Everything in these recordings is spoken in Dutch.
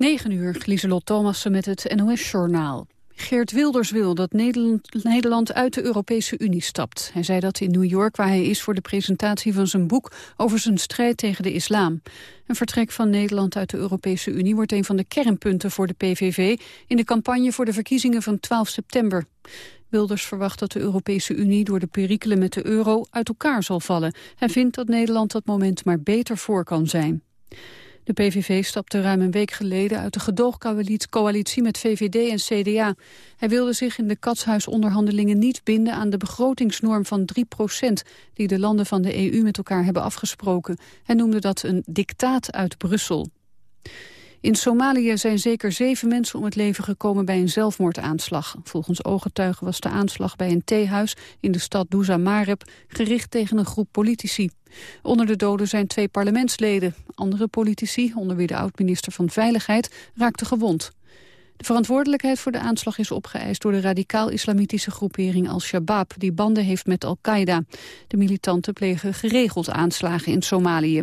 9 uur, Lieselot Thomassen met het NOS-journaal. Geert Wilders wil dat Nederland, Nederland uit de Europese Unie stapt. Hij zei dat in New York, waar hij is voor de presentatie van zijn boek over zijn strijd tegen de islam. Een vertrek van Nederland uit de Europese Unie wordt een van de kernpunten voor de PVV in de campagne voor de verkiezingen van 12 september. Wilders verwacht dat de Europese Unie door de perikelen met de euro uit elkaar zal vallen. Hij vindt dat Nederland dat moment maar beter voor kan zijn. De PVV stapte ruim een week geleden uit de gedoogcoalitie met VVD en CDA. Hij wilde zich in de katshuisonderhandelingen niet binden aan de begrotingsnorm van 3% die de landen van de EU met elkaar hebben afgesproken. Hij noemde dat een dictaat uit Brussel. In Somalië zijn zeker zeven mensen om het leven gekomen bij een zelfmoordaanslag. Volgens ooggetuigen was de aanslag bij een theehuis in de stad Douza Mareb gericht tegen een groep politici. Onder de doden zijn twee parlementsleden. Andere politici, onder wie de oud-minister van Veiligheid, raakten gewond. De verantwoordelijkheid voor de aanslag is opgeëist door de radicaal-islamitische groepering Al-Shabaab, die banden heeft met Al-Qaeda. De militanten plegen geregeld aanslagen in Somalië.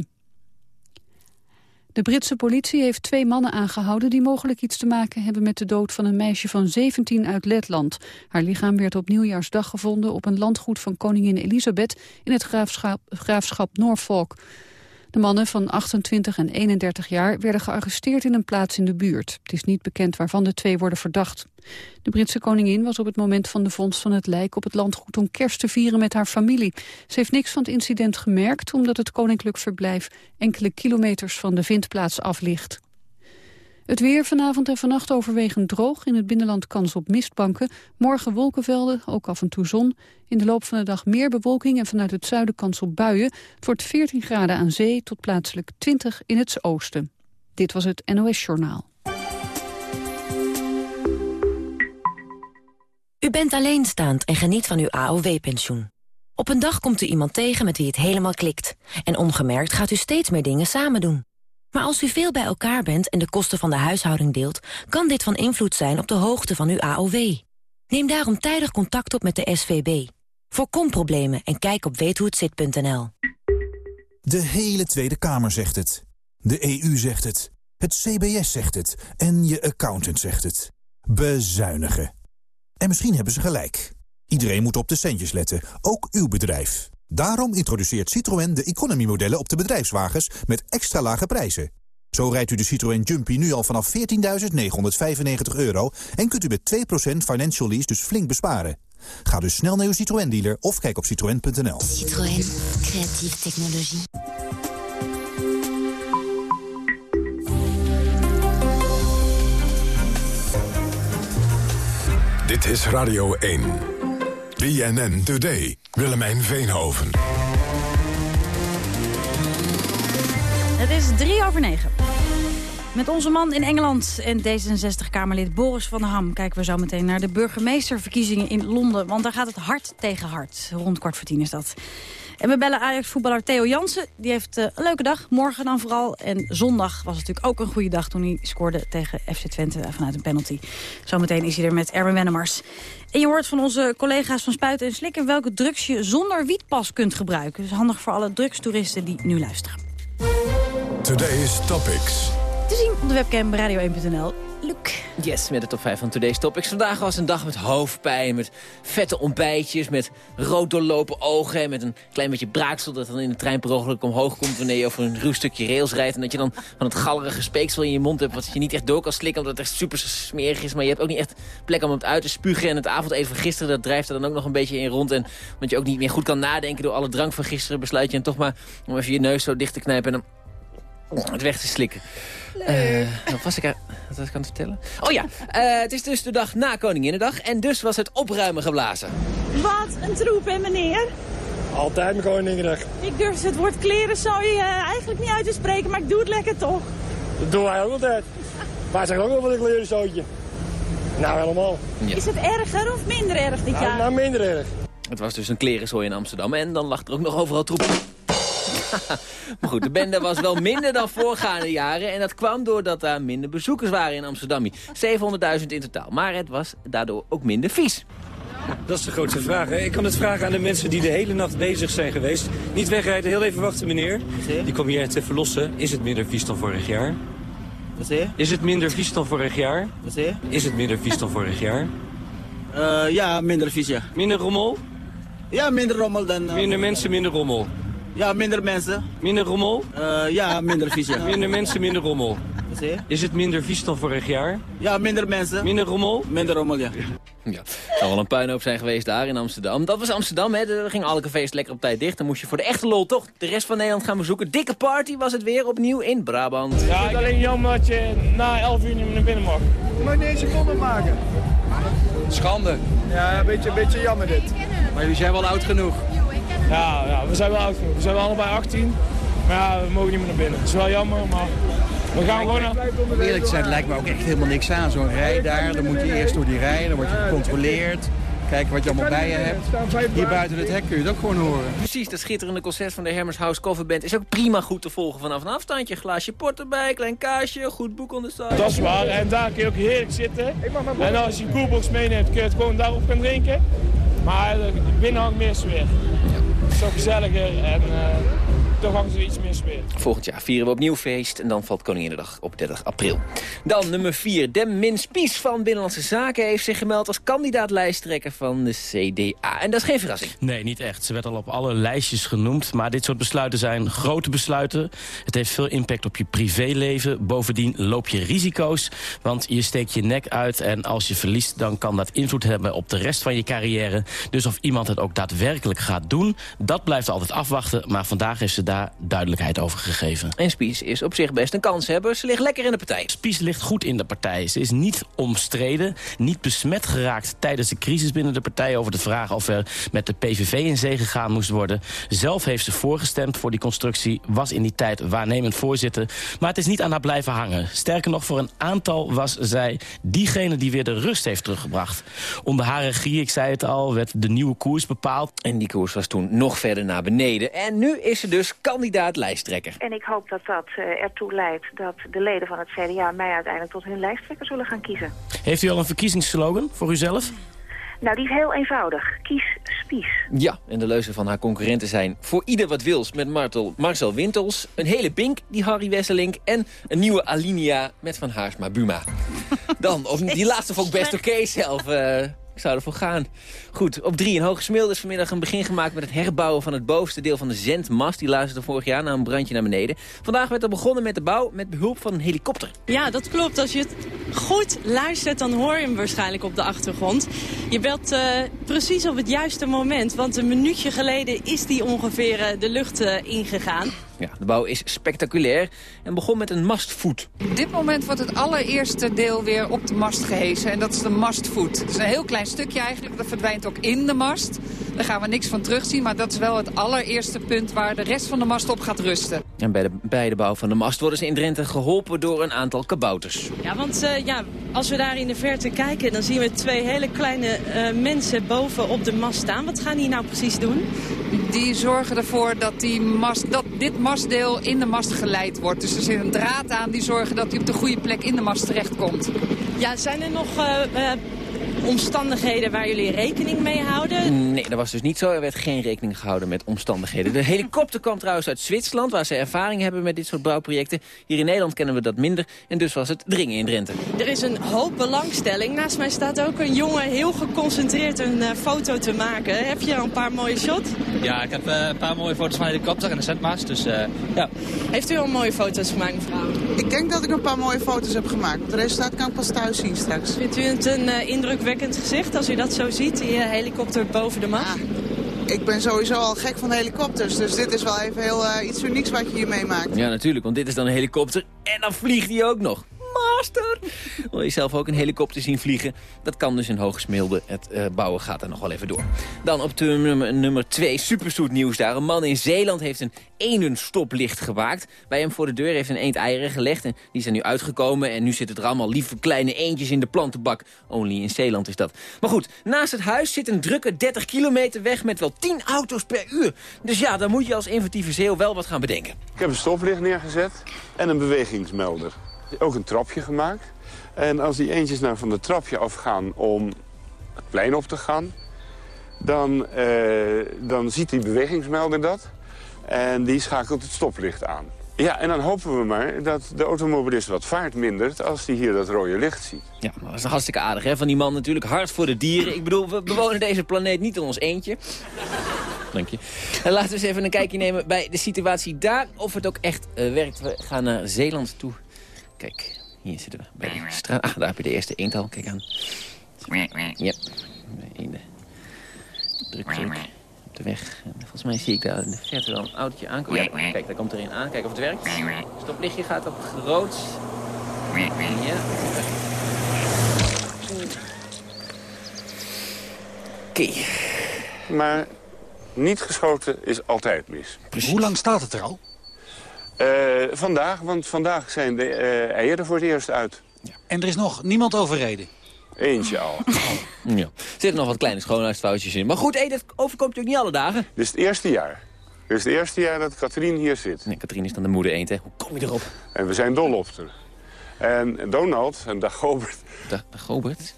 De Britse politie heeft twee mannen aangehouden die mogelijk iets te maken hebben met de dood van een meisje van 17 uit Letland. Haar lichaam werd op nieuwjaarsdag gevonden op een landgoed van koningin Elisabeth in het graafschap, graafschap Norfolk. De mannen van 28 en 31 jaar werden gearresteerd in een plaats in de buurt. Het is niet bekend waarvan de twee worden verdacht. De Britse koningin was op het moment van de vondst van het lijk op het landgoed om kerst te vieren met haar familie. Ze heeft niks van het incident gemerkt omdat het koninklijk verblijf enkele kilometers van de vindplaats af ligt. Het weer vanavond en vannacht overwegend droog. In het binnenland kans op mistbanken. Morgen wolkenvelden, ook af en toe zon. In de loop van de dag meer bewolking en vanuit het zuiden kans op buien. Het wordt 14 graden aan zee tot plaatselijk 20 in het oosten. Dit was het NOS Journaal. U bent alleenstaand en geniet van uw AOW-pensioen. Op een dag komt u iemand tegen met wie het helemaal klikt. En ongemerkt gaat u steeds meer dingen samen doen. Maar als u veel bij elkaar bent en de kosten van de huishouding deelt... kan dit van invloed zijn op de hoogte van uw AOW. Neem daarom tijdig contact op met de SVB. Voorkom problemen en kijk op weethohetzit.nl. De hele Tweede Kamer zegt het. De EU zegt het. Het CBS zegt het. En je accountant zegt het. Bezuinigen. En misschien hebben ze gelijk. Iedereen moet op de centjes letten, ook uw bedrijf. Daarom introduceert Citroën de economy-modellen op de bedrijfswagens met extra lage prijzen. Zo rijdt u de Citroën Jumpy nu al vanaf 14.995 euro... en kunt u met 2% financial lease dus flink besparen. Ga dus snel naar uw Citroën-dealer of kijk op citroën.nl. Citroën. Creatieve technologie. Dit is Radio 1. BNN Today. Willemijn Veenhoven. Het is drie over negen. Met onze man in Engeland en D66-Kamerlid Boris van Ham... kijken we zo meteen naar de burgemeesterverkiezingen in Londen. Want daar gaat het hard tegen hard. Rond kwart voor tien is dat. En we bellen Ajax-voetballer Theo Jansen. Die heeft uh, een leuke dag, morgen dan vooral. En zondag was natuurlijk ook een goede dag toen hij scoorde tegen FC Twente vanuit een penalty. Zometeen is hij er met Erwin Wennemars. En je hoort van onze collega's van Spuiten en Slikken... welke drugs je zonder wietpas kunt gebruiken. Dus handig voor alle drugstoeristen die nu luisteren. Today's Topics. Te zien op de webcam radio1.nl. Luc. Yes, met de top 5 van Today's Topics. Vandaag was een dag met hoofdpijn, met vette ontbijtjes... met rood doorlopen ogen en met een klein beetje braaksel... dat dan in de trein per ongeluk omhoog komt... wanneer je over een ruw stukje rails rijdt... en dat je dan van het gallerige speeksel in je mond hebt... wat je niet echt door kan slikken omdat het echt super smerig is... maar je hebt ook niet echt plek om het uit te spugen... en het avondeten van gisteren, dat drijft er dan ook nog een beetje in rond... en omdat je ook niet meer goed kan nadenken door alle drank van gisteren... besluit je dan toch maar om even je neus zo dicht te knijpen... en het weg te slikken. Uh, wat was ik, er, wat was ik aan het vertellen? Oh ja, uh, het is dus de dag na Koninginnedag en dus was het opruimen geblazen. Wat een troep, hè meneer? Altijd mijn Koninginnedag. Ik durf het woord kleren zou je uh, eigenlijk niet uit te spreken, maar ik doe het lekker toch. Dat doen wij ook altijd. Wij zeggen ook wel van een klerenzootje. Nou, helemaal. Ja. Is het erger of minder erg dit nou, jaar? Nou, minder erg. Het was dus een klerenzooi in Amsterdam en dan lag er ook nog overal troep. maar goed, de bende was wel minder dan voorgaande jaren. En dat kwam doordat daar minder bezoekers waren in Amsterdam. 700.000 in totaal. Maar het was daardoor ook minder vies. Dat is de grootste vraag. Hè? Ik kan het vragen aan de mensen die de hele nacht bezig zijn geweest. Niet wegrijden, heel even wachten meneer. Die kom hier te verlossen. Is het minder vies dan vorig jaar? Wat je? Is het minder vies dan vorig jaar? Wat je? Is het minder vies dan vorig jaar? Eh, ja, minder vies, ja. Minder rommel? Ja, minder rommel dan... eh, Minder mensen, minder rommel. Ja, minder mensen. Minder rommel? Eh, ja, minder vies, ja. Minder mensen, minder rommel. Is het minder vies dan vorig jaar? Ja, minder mensen. Minder rommel? Minder rommel, ja. Ja, het zal wel een puinhoop zijn geweest daar in Amsterdam. Dat was Amsterdam, hè. Er gingen alle cafés lekker op tijd dicht. Dan moest je voor de echte lol toch de rest van Nederland gaan bezoeken. Dikke party was het weer opnieuw in Brabant. Ja, ik vind het alleen jammer dat je na 11 uur niet meer naar binnen mag. Je mag niet eens een comment maken. Schande. Ja, een beetje, een beetje jammer dit. Maar jullie zijn wel oud genoeg. Ja, ja, we zijn wel oud genoeg. We zijn wel allebei 18. Maar ja, we mogen niet meer naar binnen. Het is wel jammer, maar we gaan gewoon naar... Om eerlijk te zijn, het lijkt me ook echt helemaal niks aan. Zo'n rij daar, dan moet je eerst door die rij, dan word je gecontroleerd. Kijken wat je allemaal bij je hebt. Hier buiten het hek kun je het ook gewoon horen. Precies, dat schitterende concert van de Hermers House Coverband is ook prima goed te volgen vanaf een afstandje. Glaasje port erbij, klein kaasje, goed boek onder de Dat is waar. En daar kun je ook heerlijk zitten. En als je een koelbox meeneemt, kun je het gewoon daarop gaan drinken. Maar binnen hangt meer sfeer. Zo gezelliger en toch hangt er iets meer sfeer. Volgend jaar vieren we opnieuw feest en dan valt Koninginnedag op 30 april. Dan nummer 4. Dem Spies van Binnenlandse Zaken heeft zich gemeld als kandidaat lijsttrekker van de CDA. En dat is geen verrassing. Nee, niet echt. Ze werd al op alle lijstjes genoemd. Maar dit soort besluiten zijn grote besluiten. Het heeft veel impact op je privéleven. Bovendien loop je risico's, want je steekt je nek uit... en als je verliest, dan kan dat invloed hebben op de rest van je carrière. Dus of iemand het ook daadwerkelijk gaat doen, dat blijft altijd afwachten. Maar vandaag heeft ze daar duidelijkheid over gegeven. En Spies is op zich best een kanshebber. Ze ligt lekker in de partij. Spies ligt goed in de partij. Ze is niet omstreden, niet besmet geraakt tijdens de crisis binnen de partij... over de vraag of er met de PVV in zee gegaan moest worden. Zelf heeft ze voorgestemd voor die constructie, was in die tijd waarnemend voorzitter. Maar het is niet aan haar blijven hangen. Sterker nog, voor een aantal was zij diegene die weer de rust heeft teruggebracht. Onder haar regie, ik zei het al, werd de nieuwe koers bepaald. En die koers was toen nog verder naar beneden. En nu is ze dus kandidaat lijsttrekker. En ik hoop dat dat uh, ertoe leidt dat de leden van het CDA mij uiteindelijk tot hun lijsttrekker zullen gaan kiezen. Heeft u al een verkiezingsslogan voor uzelf? Nou, die is heel eenvoudig. Kies Spies. Ja, en de leuzen van haar concurrenten zijn... voor ieder wat wils met Martel, Marcel Wintels... een hele Bink, die Harry Wesselink... en een nieuwe Alinea met Van Haarsma Buma. Dan, of die laatste vond ik best oké okay zelf... Uh, ik zou ervoor gaan. Goed, op drie in Hogesmilde is vanmiddag een begin gemaakt met het herbouwen van het bovenste deel van de zendmast. Die luisterde vorig jaar na een brandje naar beneden. Vandaag werd er begonnen met de bouw met behulp van een helikopter. Ja, dat klopt. Als je het goed luistert, dan hoor je hem waarschijnlijk op de achtergrond. Je belt uh, precies op het juiste moment, want een minuutje geleden is die ongeveer uh, de lucht uh, ingegaan. Ja, de bouw is spectaculair en begon met een mastvoet. Op dit moment wordt het allereerste deel weer op de mast gehesen en dat is de mastvoet. Het is een heel klein stukje eigenlijk, dat verdwijnt ook in de mast. Daar gaan we niks van terugzien, maar dat is wel het allereerste punt waar de rest van de mast op gaat rusten. En bij de, bij de bouw van de mast worden ze in Drenthe geholpen door een aantal kabouters. Ja, want uh, ja, als we daar in de verte kijken, dan zien we twee hele kleine uh, mensen boven op de mast staan. Wat gaan die nou precies doen? Die zorgen ervoor dat, die mast, dat dit mastdeel in de mast geleid wordt. Dus er zit een draad aan die zorgen dat hij op de goede plek in de mast terechtkomt. Ja, zijn er nog uh, omstandigheden waar jullie rekening mee houden? Nee, dat was dus niet zo. Er werd geen rekening gehouden met omstandigheden. De helikopter kwam trouwens uit Zwitserland, waar ze ervaring hebben met dit soort bouwprojecten. Hier in Nederland kennen we dat minder en dus was het dringen in Drenthe. Er is een hoop belangstelling. Naast mij staat ook een jongen heel geconcentreerd een uh, foto te maken. Heb je al een paar mooie shots? Ja, ik heb uh, een paar mooie foto's van de helikopter en de zendmast, dus uh, ja. Heeft u al mooie foto's gemaakt, mevrouw? Ik denk dat ik een paar mooie foto's heb gemaakt. Het resultaat kan ik pas thuis zien straks. Vindt u het een indrukwekkend gezicht als u dat zo ziet, die helikopter boven de mast? Ja, ik ben sowieso al gek van helikopters, dus dit is wel even heel uh, iets unieks wat je hier meemaakt. Ja, natuurlijk, want dit is dan een helikopter en dan vliegt hij ook nog. Master! Wil je zelf ook een helikopter zien vliegen? Dat kan dus in Hogesmilde. Het uh, bouwen gaat er nog wel even door. Dan op nummer, nummer 2, superstoet nieuws daar. Een man in Zeeland heeft een eendenstoplicht gemaakt. Bij hem voor de deur heeft een eend eieren gelegd. En die zijn nu uitgekomen. En nu zitten er allemaal lieve kleine eendjes in de plantenbak. Only in Zeeland is dat. Maar goed, naast het huis zit een drukke 30 kilometer weg met wel 10 auto's per uur. Dus ja, dan moet je als inventieve zeeuw wel wat gaan bedenken. Ik heb een stoplicht neergezet en een bewegingsmelder. Ook een trapje gemaakt. En als die eentjes nou van het trapje afgaan om het plein op te gaan... dan, uh, dan ziet die bewegingsmelder dat. En die schakelt het stoplicht aan. Ja, en dan hopen we maar dat de automobilist wat vaart mindert... als hij hier dat rode licht ziet. Ja, dat is hartstikke aardig hè, van die man natuurlijk. Hard voor de dieren. Ik bedoel, we bewonen deze planeet niet in ons eentje. Dank je. En laten we eens even een kijkje nemen bij de situatie daar. Of het ook echt eh, werkt. We gaan naar Zeeland toe. Kijk, hier zitten we bij de straat. Ah, daar heb je de eerste eend al. Kijk aan. Ja, eenden. Druk, druk. Op de weg. En volgens mij zie ik daar in de verte wel een autootje aankomen. Ja, kijk, daar komt er een aan. Kijk of het werkt. Stoplichtje gaat op rood. Ja. Oké. Maar niet geschoten is altijd mis. Hoe lang staat het er al? Eh, vandaag, want vandaag zijn de eh, eieren voor het eerst uit. En er is nog niemand overreden? Eentje al. Ja. Er zitten nog wat kleine schoonheidsfoutjes in. Maar goed, hey, dat overkomt natuurlijk niet alle dagen. Dit is het eerste jaar. Dit is het eerste jaar dat Katrien hier zit. Nee, Katrien is dan de moeder eend, hè? Hoe kom je erop? En we zijn dol op haar. En Donald en Dagobert... Da Dagobert? Dagobert.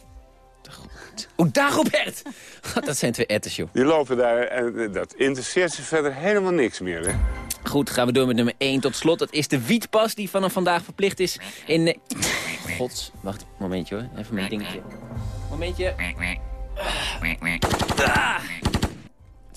Oh, Dagobert! dat zijn twee etters, joh. Die lopen daar en dat interesseert ze verder helemaal niks meer, hè? Goed, gaan we door met nummer 1 tot slot. Dat is de wietpas die vanaf vandaag verplicht is in... Ne- Gods, wacht, momentje hoor. Even mijn dingetje. Momentje. Ah.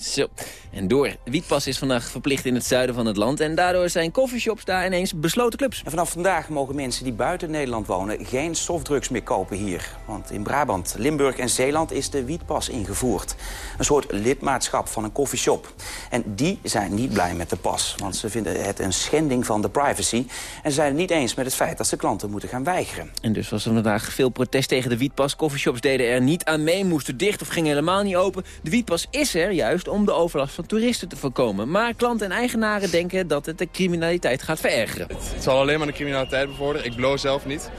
Zo, en door. Wietpas is vandaag verplicht in het zuiden van het land... en daardoor zijn coffeeshops daar ineens besloten clubs. En vanaf vandaag mogen mensen die buiten Nederland wonen... geen softdrugs meer kopen hier. Want in Brabant, Limburg en Zeeland is de wietpas ingevoerd. Een soort lidmaatschap van een coffeeshop. En die zijn niet blij met de pas. Want ze vinden het een schending van de privacy... en zijn het niet eens met het feit dat ze klanten moeten gaan weigeren. En dus was er vandaag veel protest tegen de wietpas. Coffeeshops deden er niet aan mee, moesten dicht of gingen helemaal niet open. De wietpas is er juist om de overlast van toeristen te voorkomen. Maar klanten en eigenaren denken dat het de criminaliteit gaat verergeren. Het zal alleen maar de criminaliteit bevorderen. Ik blow zelf niet.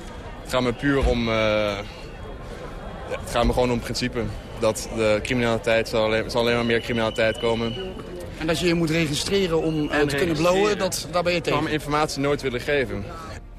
Het gaat me puur om... eh, ja, het gaat me gewoon om principe. Dat de criminaliteit zal alleen, zal alleen maar meer criminaliteit komen. En dat je je moet registreren om eh, te kunnen blowen, dat, daar ben je Ik zou tegen? informatie nooit willen geven.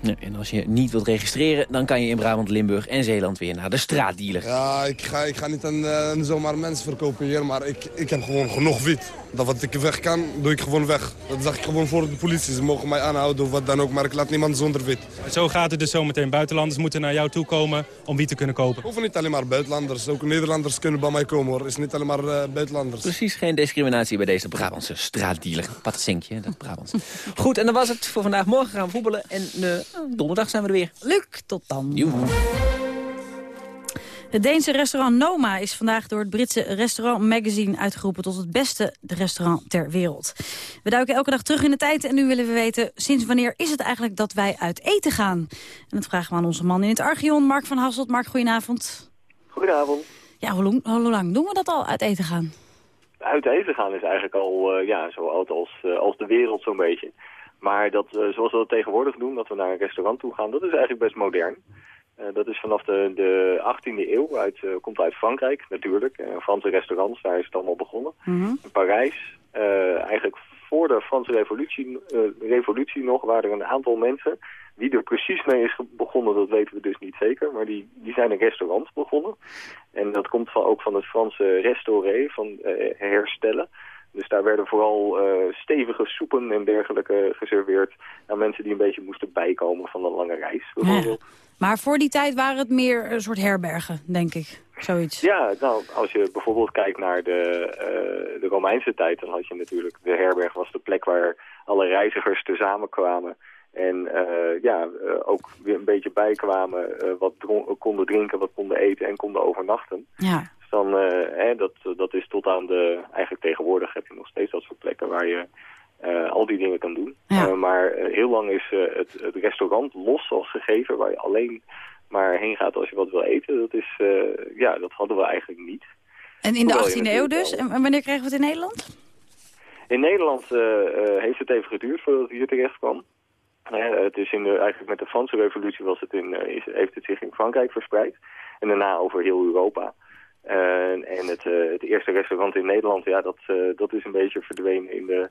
Ja, en als je niet wilt registreren, dan kan je in Brabant, Limburg en Zeeland weer naar de straatdealer. Ja, ik ga, ik ga niet aan, eh, zomaar mensen verkopen hier, maar ik, ik heb gewoon genoeg wiet. Dat wat ik weg kan, doe ik gewoon weg. Dat zeg ik gewoon voor de politie. Ze mogen mij aanhouden of wat dan ook, maar ik laat niemand zonder wit. Zo gaat het dus zometeen. Buitenlanders moeten naar jou toe komen om wiet te kunnen kopen. Hoeven niet alleen maar buitenlanders, ook Nederlanders kunnen bij mij komen hoor. Het is niet alleen maar eh, buitenlanders. Precies geen discriminatie bij deze Brabantse straatdealer. Patsenkje, dat Brabants. Goed, en dan was het voor vandaag. Morgen gaan we voetballen en eh, donderdag zijn we er weer. Luc, tot dan. Joehoe. Het Deense restaurant Noma is vandaag door het Britse Restaurant Magazine uitgeroepen tot het beste restaurant ter wereld. We duiken elke dag terug in de tijd en nu willen we weten sinds wanneer is het eigenlijk dat wij uit eten gaan? En dat vragen we aan onze man in het Archeon, Mark van Hasselt. Mark, goedenavond. Goedenavond. Ja, hoe lang, hoe lang doen we dat al uit eten gaan? Uit eten gaan is eigenlijk al eh, ja, zo oud als, eh, als de wereld zo'n beetje. Maar dat, eh, zoals we dat tegenwoordig doen, dat we naar een restaurant toe gaan, dat is eigenlijk best modern. Eh, dat is vanaf de, de 18e eeuw, uit, eh, komt uit Frankrijk natuurlijk. Eh, Franse restaurants, daar is het allemaal begonnen. In Parijs, eigenlijk voor de Franse revolutie, revolutie nog, waren er een aantal mensen... Wie er precies mee is begonnen, dat weten we dus niet zeker. Maar die, die zijn een restaurant begonnen. En dat komt van, ook van het Franse restauré, van herstellen. Dus daar werden vooral eh, stevige soepen en dergelijke geserveerd aan mensen die een beetje moesten bijkomen van een lange reis. bijvoorbeeld. Maar voor die tijd waren het meer een soort herbergen, denk ik. Zoiets. Ja, nou, als je bijvoorbeeld kijkt naar de, eh, de Romeinse tijd, dan had je natuurlijk, de herberg was de plek waar alle reizigers tezamen kwamen. En eh, ja, ook weer een beetje bijkwamen, wat dron- konden drinken, wat konden eten en konden overnachten. Ja. Dan, eh, hè, dat, dat is tot aan de, eigenlijk tegenwoordig heb je nog steeds dat soort plekken waar je eh, al die dingen kan doen. Eh, maar heel lang is het, het restaurant los als gegeven, waar je alleen maar heen gaat als je wat wil eten. Dat is, ja, dat hadden we eigenlijk niet. En in de Hoewel je 18e eeuw natuurlijk dus? En wanneer kregen we het in Nederland? In Nederland heeft het even geduurd voordat het hier terecht kwam. Het is in de, eigenlijk met de Franse revolutie was het in, is, heeft het zich in Frankrijk verspreid. En daarna over heel Europa. En het, eh, het eerste restaurant in Nederland, ja, dat, eh, dat is een beetje verdwenen in de,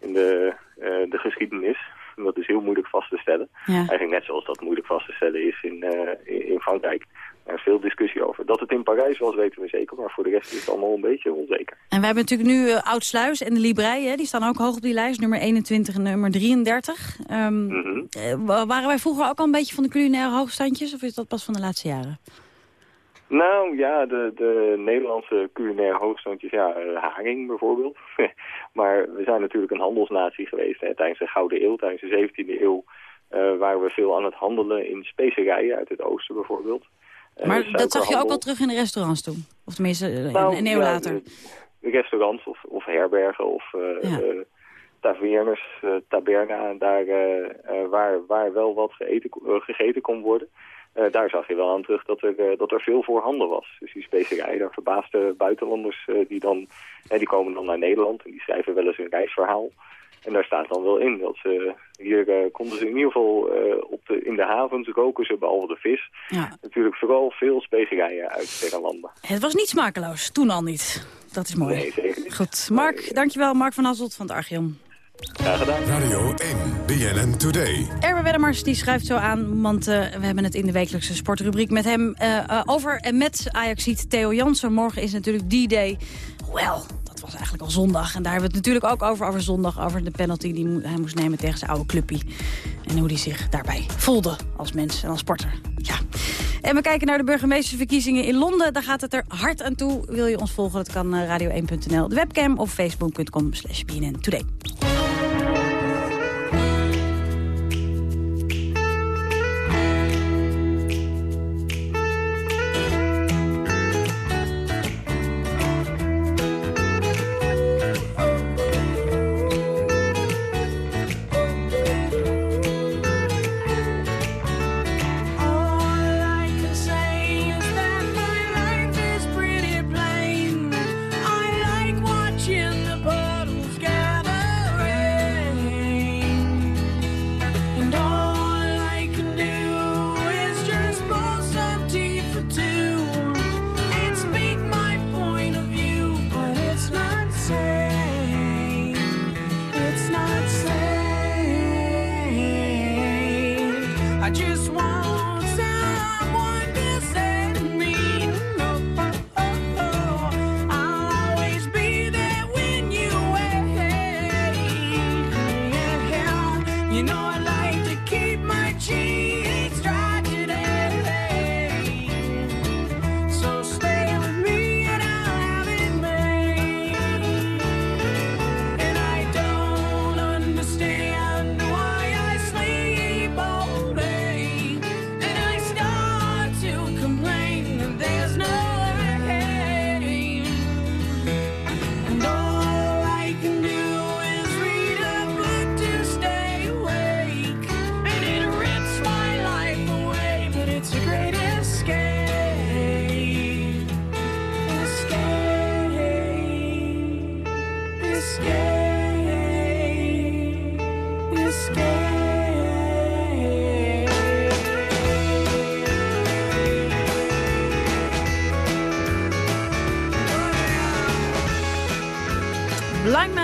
in de, eh, de geschiedenis. En dat is heel moeilijk vast te stellen. Ja. Eigenlijk net zoals dat moeilijk vast te stellen is in, in, Frankrijk. Er is veel discussie over. Dat het in Parijs was, weten we zeker. Maar voor de rest is het allemaal een beetje onzeker. En we hebben natuurlijk nu Oud-Sluis en de Librei. Hè? Die staan ook hoog op die lijst. Nummer 21 en nummer 33. Um, mm -hmm. uh, waren wij vroeger ook al een beetje van de culinaire hoogstandjes? Of is dat pas van de laatste jaren? Nou ja, de, de Nederlandse culinaire hoogstandjes, ja, uh, haring bijvoorbeeld. maar we zijn natuurlijk een handelsnatie geweest hè, tijdens de Gouden Eeuw, tijdens de 17e eeuw. Uh, waren we veel aan het handelen in specerijen uit het oosten bijvoorbeeld. Uh, maar dat zag je ook wel terug in de restaurants toen? Of tenminste, nou, een eeuw ja, later? De, de restaurants of, of herbergen of ja. tavernes, taberna, daar waar, waar wel wat gegeten kon worden. Uh, daar zag je wel aan terug dat er, uh, dat er veel voorhanden was. Dus die specerijen, daar verbaasde buitenlanders uh, die dan, die komen dan naar Nederland en die schrijven wel eens een reisverhaal. En daar staat dan wel in dat ze, hier konden ze in ieder geval op de, in de havens roken ze behalve de vis. Ja. Natuurlijk vooral veel specerijen uit verre landen. Het was niet smakeloos, toen al niet. Dat is mooi. Nee, zeker niet. Goed, Mark, dankjewel. Mark van Hasselt van het Archeon. Graag gedaan. Radio 1, BNN Today. Erwin Wedemars die schrijft zo aan, want uh, we hebben het in de wekelijkse sportrubriek met hem uh, uh, over en met Ajaxiet Theo Jansen. Morgen is natuurlijk die day. Wel, dat was eigenlijk al zondag. En daar hebben we het natuurlijk ook over, over zondag, over de penalty die hij moest nemen tegen zijn oude clubpie. En hoe hij zich daarbij voelde als mens en als sporter. Ja. En we kijken naar de burgemeestersverkiezingen in Londen. Daar gaat het er hard aan toe. Wil je ons volgen? Dat kan radio1.nl, de webcam of facebook.com slash BNN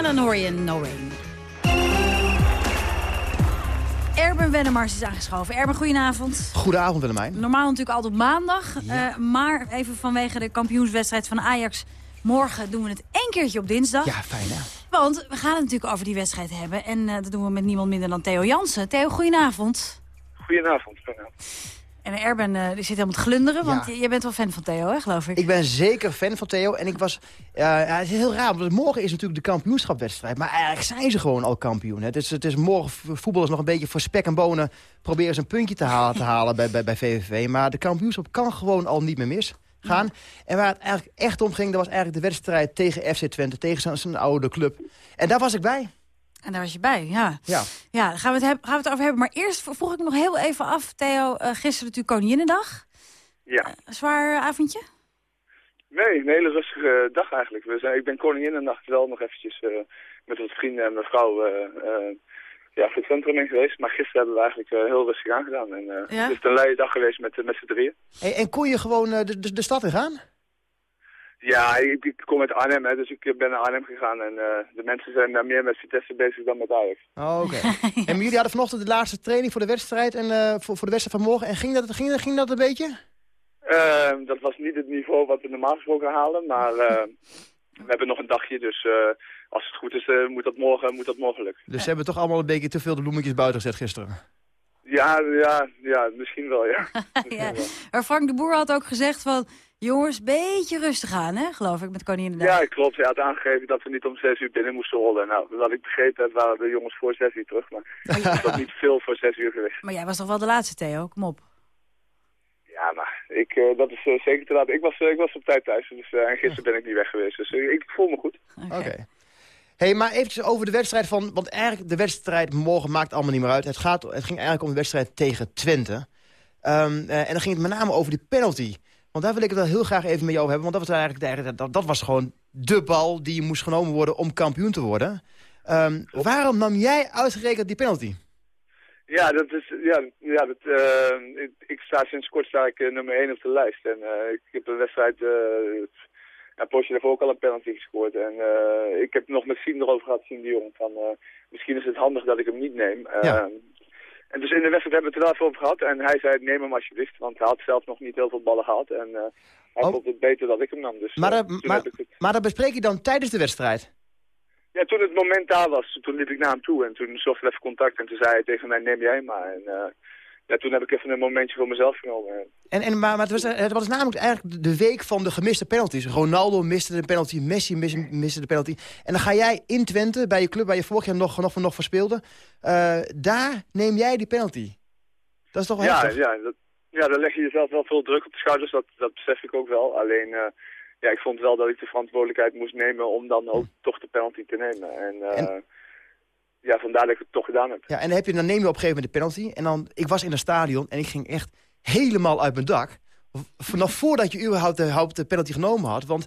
Blind Man hoor je No Rain. Erben Wennemars is aangeschoven. Erben, goedenavond. Goedenavond, Willemijn. Normaal natuurlijk altijd op maandag. Ja. Uh, maar even vanwege de kampioenswedstrijd van Ajax... morgen doen we het één keertje op dinsdag. Ja, fijn hè. Want we gaan het natuurlijk over die wedstrijd hebben. En uh, dat doen we met niemand minder dan Theo Jansen. Theo, goedenavond. Goedenavond. En Erben uh, die zit helemaal te glunderen, want ja. jij bent wel fan van Theo, hè, geloof ik? Ik ben zeker fan van Theo. En ik was... Uh, het is heel raar, want morgen is natuurlijk de kampioenschapwedstrijd. Maar eigenlijk zijn ze gewoon al kampioen. Het is, het is morgen, voetbal is nog een beetje voor spek en bonen... proberen ze een puntje te halen, te halen bij, bij, bij VVV. Maar de kampioenschap kan gewoon al niet meer mis gaan. En waar het eigenlijk echt om ging, dat was eigenlijk de wedstrijd tegen FC Twente. Tegen zijn oude club. En daar was ik bij. En daar was je bij, ja. Ja, ja daar gaan we, het hebben, gaan we het over hebben. Maar eerst vroeg ik nog heel even af, Theo. Uh, gisteren natuurlijk Koninginnedag. Ja. Uh, zwaar avondje? Nee, een hele rustige dag eigenlijk. We zijn, ik ben Koninginnennacht wel nog eventjes uh, met wat vrienden en mijn vrouw ja, voor het centrum in geweest. Maar gisteren hebben we eigenlijk heel rustig aangedaan. En ja? het is een luie dag geweest met, met z'n drieën. Hey, en kon je gewoon de, de, de stad in gaan? Ja, ik, ik, kom uit Arnhem, hè, dus ik ben naar Arnhem gegaan. En uh, de mensen zijn daar meer met Vitesse bezig dan met Ajax. Oh, oké. Okay. en jullie hadden vanochtend de laatste training voor de wedstrijd en uh, voor, voor de wedstrijd van morgen. En ging dat, ging, ging dat een beetje? Uh, Ehm, dat was niet het niveau wat we normaal gesproken halen, maar eh, we hebben nog een dagje, dus eh, als het goed is, eh, moet, dat morgen, moet dat morgen lukken. Dus ze hebben toch allemaal een beetje te veel de bloemetjes buiten gezet gisteren? Ja, ja, ja, misschien wel, ja. ja. Maar Frank de Boer had ook gezegd van... jongens, beetje rustig aan, hè, geloof ik, met Koningin de Ja, klopt. Hij had aangegeven dat we niet om zes uur binnen moesten rollen. Nou, wat ik begrepen heb, waren de jongens voor zes uur terug. Maar het was niet veel voor zes uur geweest. Maar jij was toch wel de laatste, Theo? Kom op. Ja, maar ik, eh, dat is eh, zeker te laat. Ik was, eh, ik was op tijd thuis, dus, en gisteren ben ik niet weg geweest. Dus ik voel me goed. Oké. hey, maar eventjes over de wedstrijd van... Want eigenlijk de wedstrijd morgen maakt allemaal niet meer uit. Het, gaat, het ging eigenlijk om de wedstrijd tegen Twente. Ehm, en dan ging het met name over die penalty. Want daar wil ik het wel heel graag even met jou hebben. Want dat was, eigenlijk, dat, dat was gewoon de bal die moest genomen worden om kampioen te worden. Ehm, waarom nam jij uitgerekend die penalty? Ja, dat is, ja, ja dat, uh, ik, ik, sta sinds kort sta ik nummer 1 op de lijst. En uh, ik heb een wedstrijd, ja, Porsche heeft ook al een penalty gescoord. En ik heb nog met Siem erover gehad, Siem de Jong, van misschien is het handig dat ik hem niet neem. Ja. En dus in de wedstrijd hebben we het er wel over gehad. En hij zei, neem hem alsjeblieft, want hij had zelf nog niet heel veel ballen gehad. En hij oh. vond het beter dat ik hem nam. Dus, maar, maar, maar dat bespreek je dan tijdens de wedstrijd? Ja, toen het moment daar was, toen liep ik naar hem toe en toen zocht we even contact en toen zei hij tegen mij, neem jij maar. En uh, ja, toen heb ik even een momentje voor mezelf genomen. En, en, maar, maar het, was, het was namelijk eigenlijk de week van de gemiste penalties. Ronaldo miste de penalty, Messi miste, miste de penalty. En dan ga jij in Twente, bij je club waar je vorig jaar nog, nog, nog verspeelde, uh, daar neem jij die penalty. Dat is toch wel ja, heftig? Ja, dat, ja, dan leg je jezelf wel veel druk op de schouders, dat, dat besef ik ook wel. Alleen... Uh, ja, ik vond wel dat ik de verantwoordelijkheid moest nemen om dan ook toch de penalty te nemen. En, uh, en, ja, vandaar dat ik het toch gedaan heb. Ja, en dan, heb je, dan neem je op een gegeven moment de penalty. En dan, ik was in het stadion en ik ging echt helemaal uit mijn dak. Vanaf voordat je überhaupt de, de penalty genomen had. Want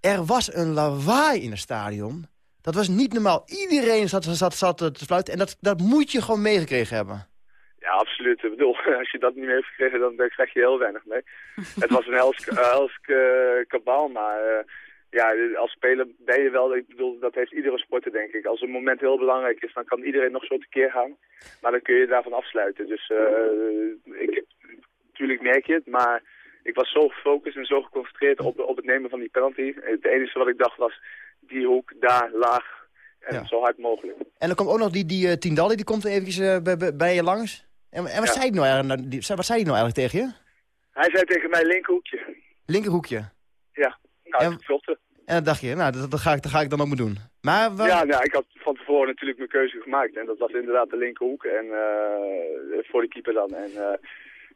er was een lawaai in het stadion. Dat was niet normaal. Iedereen zat, zat, zat te fluiten. En dat, dat moet je gewoon meegekregen hebben. Ja, absoluut. Ik bedoel, als je dat niet meer heeft gekregen, dan krijg je heel weinig mee. het was een hels, hels kabaal, maar uh, ja, als speler ben je wel, ik bedoel, dat heeft iedere sporter denk ik. Als een moment heel belangrijk is, dan kan iedereen nog zo tekeer gaan. Maar dan kun je daarvan afsluiten. Dus uh, ik, natuurlijk merk je het, maar ik was zo gefocust en zo geconcentreerd op, op het nemen van die penalty. Het enige wat ik dacht was, die hoek daar laag en ja. zo hard mogelijk. En dan komt ook nog die, die uh, Tindalli, die komt eventjes uh, bij, bij je langs. En, en wat, ja. zei hij nou eigenlijk, wat zei hij nou eigenlijk tegen je? Hij zei tegen mij linkerhoekje. Linkerhoekje? Ja, nou, en, dat klopte. En dan dacht je, nou, dat, dat, ga ik, dat ga ik dan ook maar doen. Maar, ja, ja, ik had van tevoren natuurlijk mijn keuze gemaakt. En dat was inderdaad de linkerhoek. En uh, voor de keeper dan. En uh,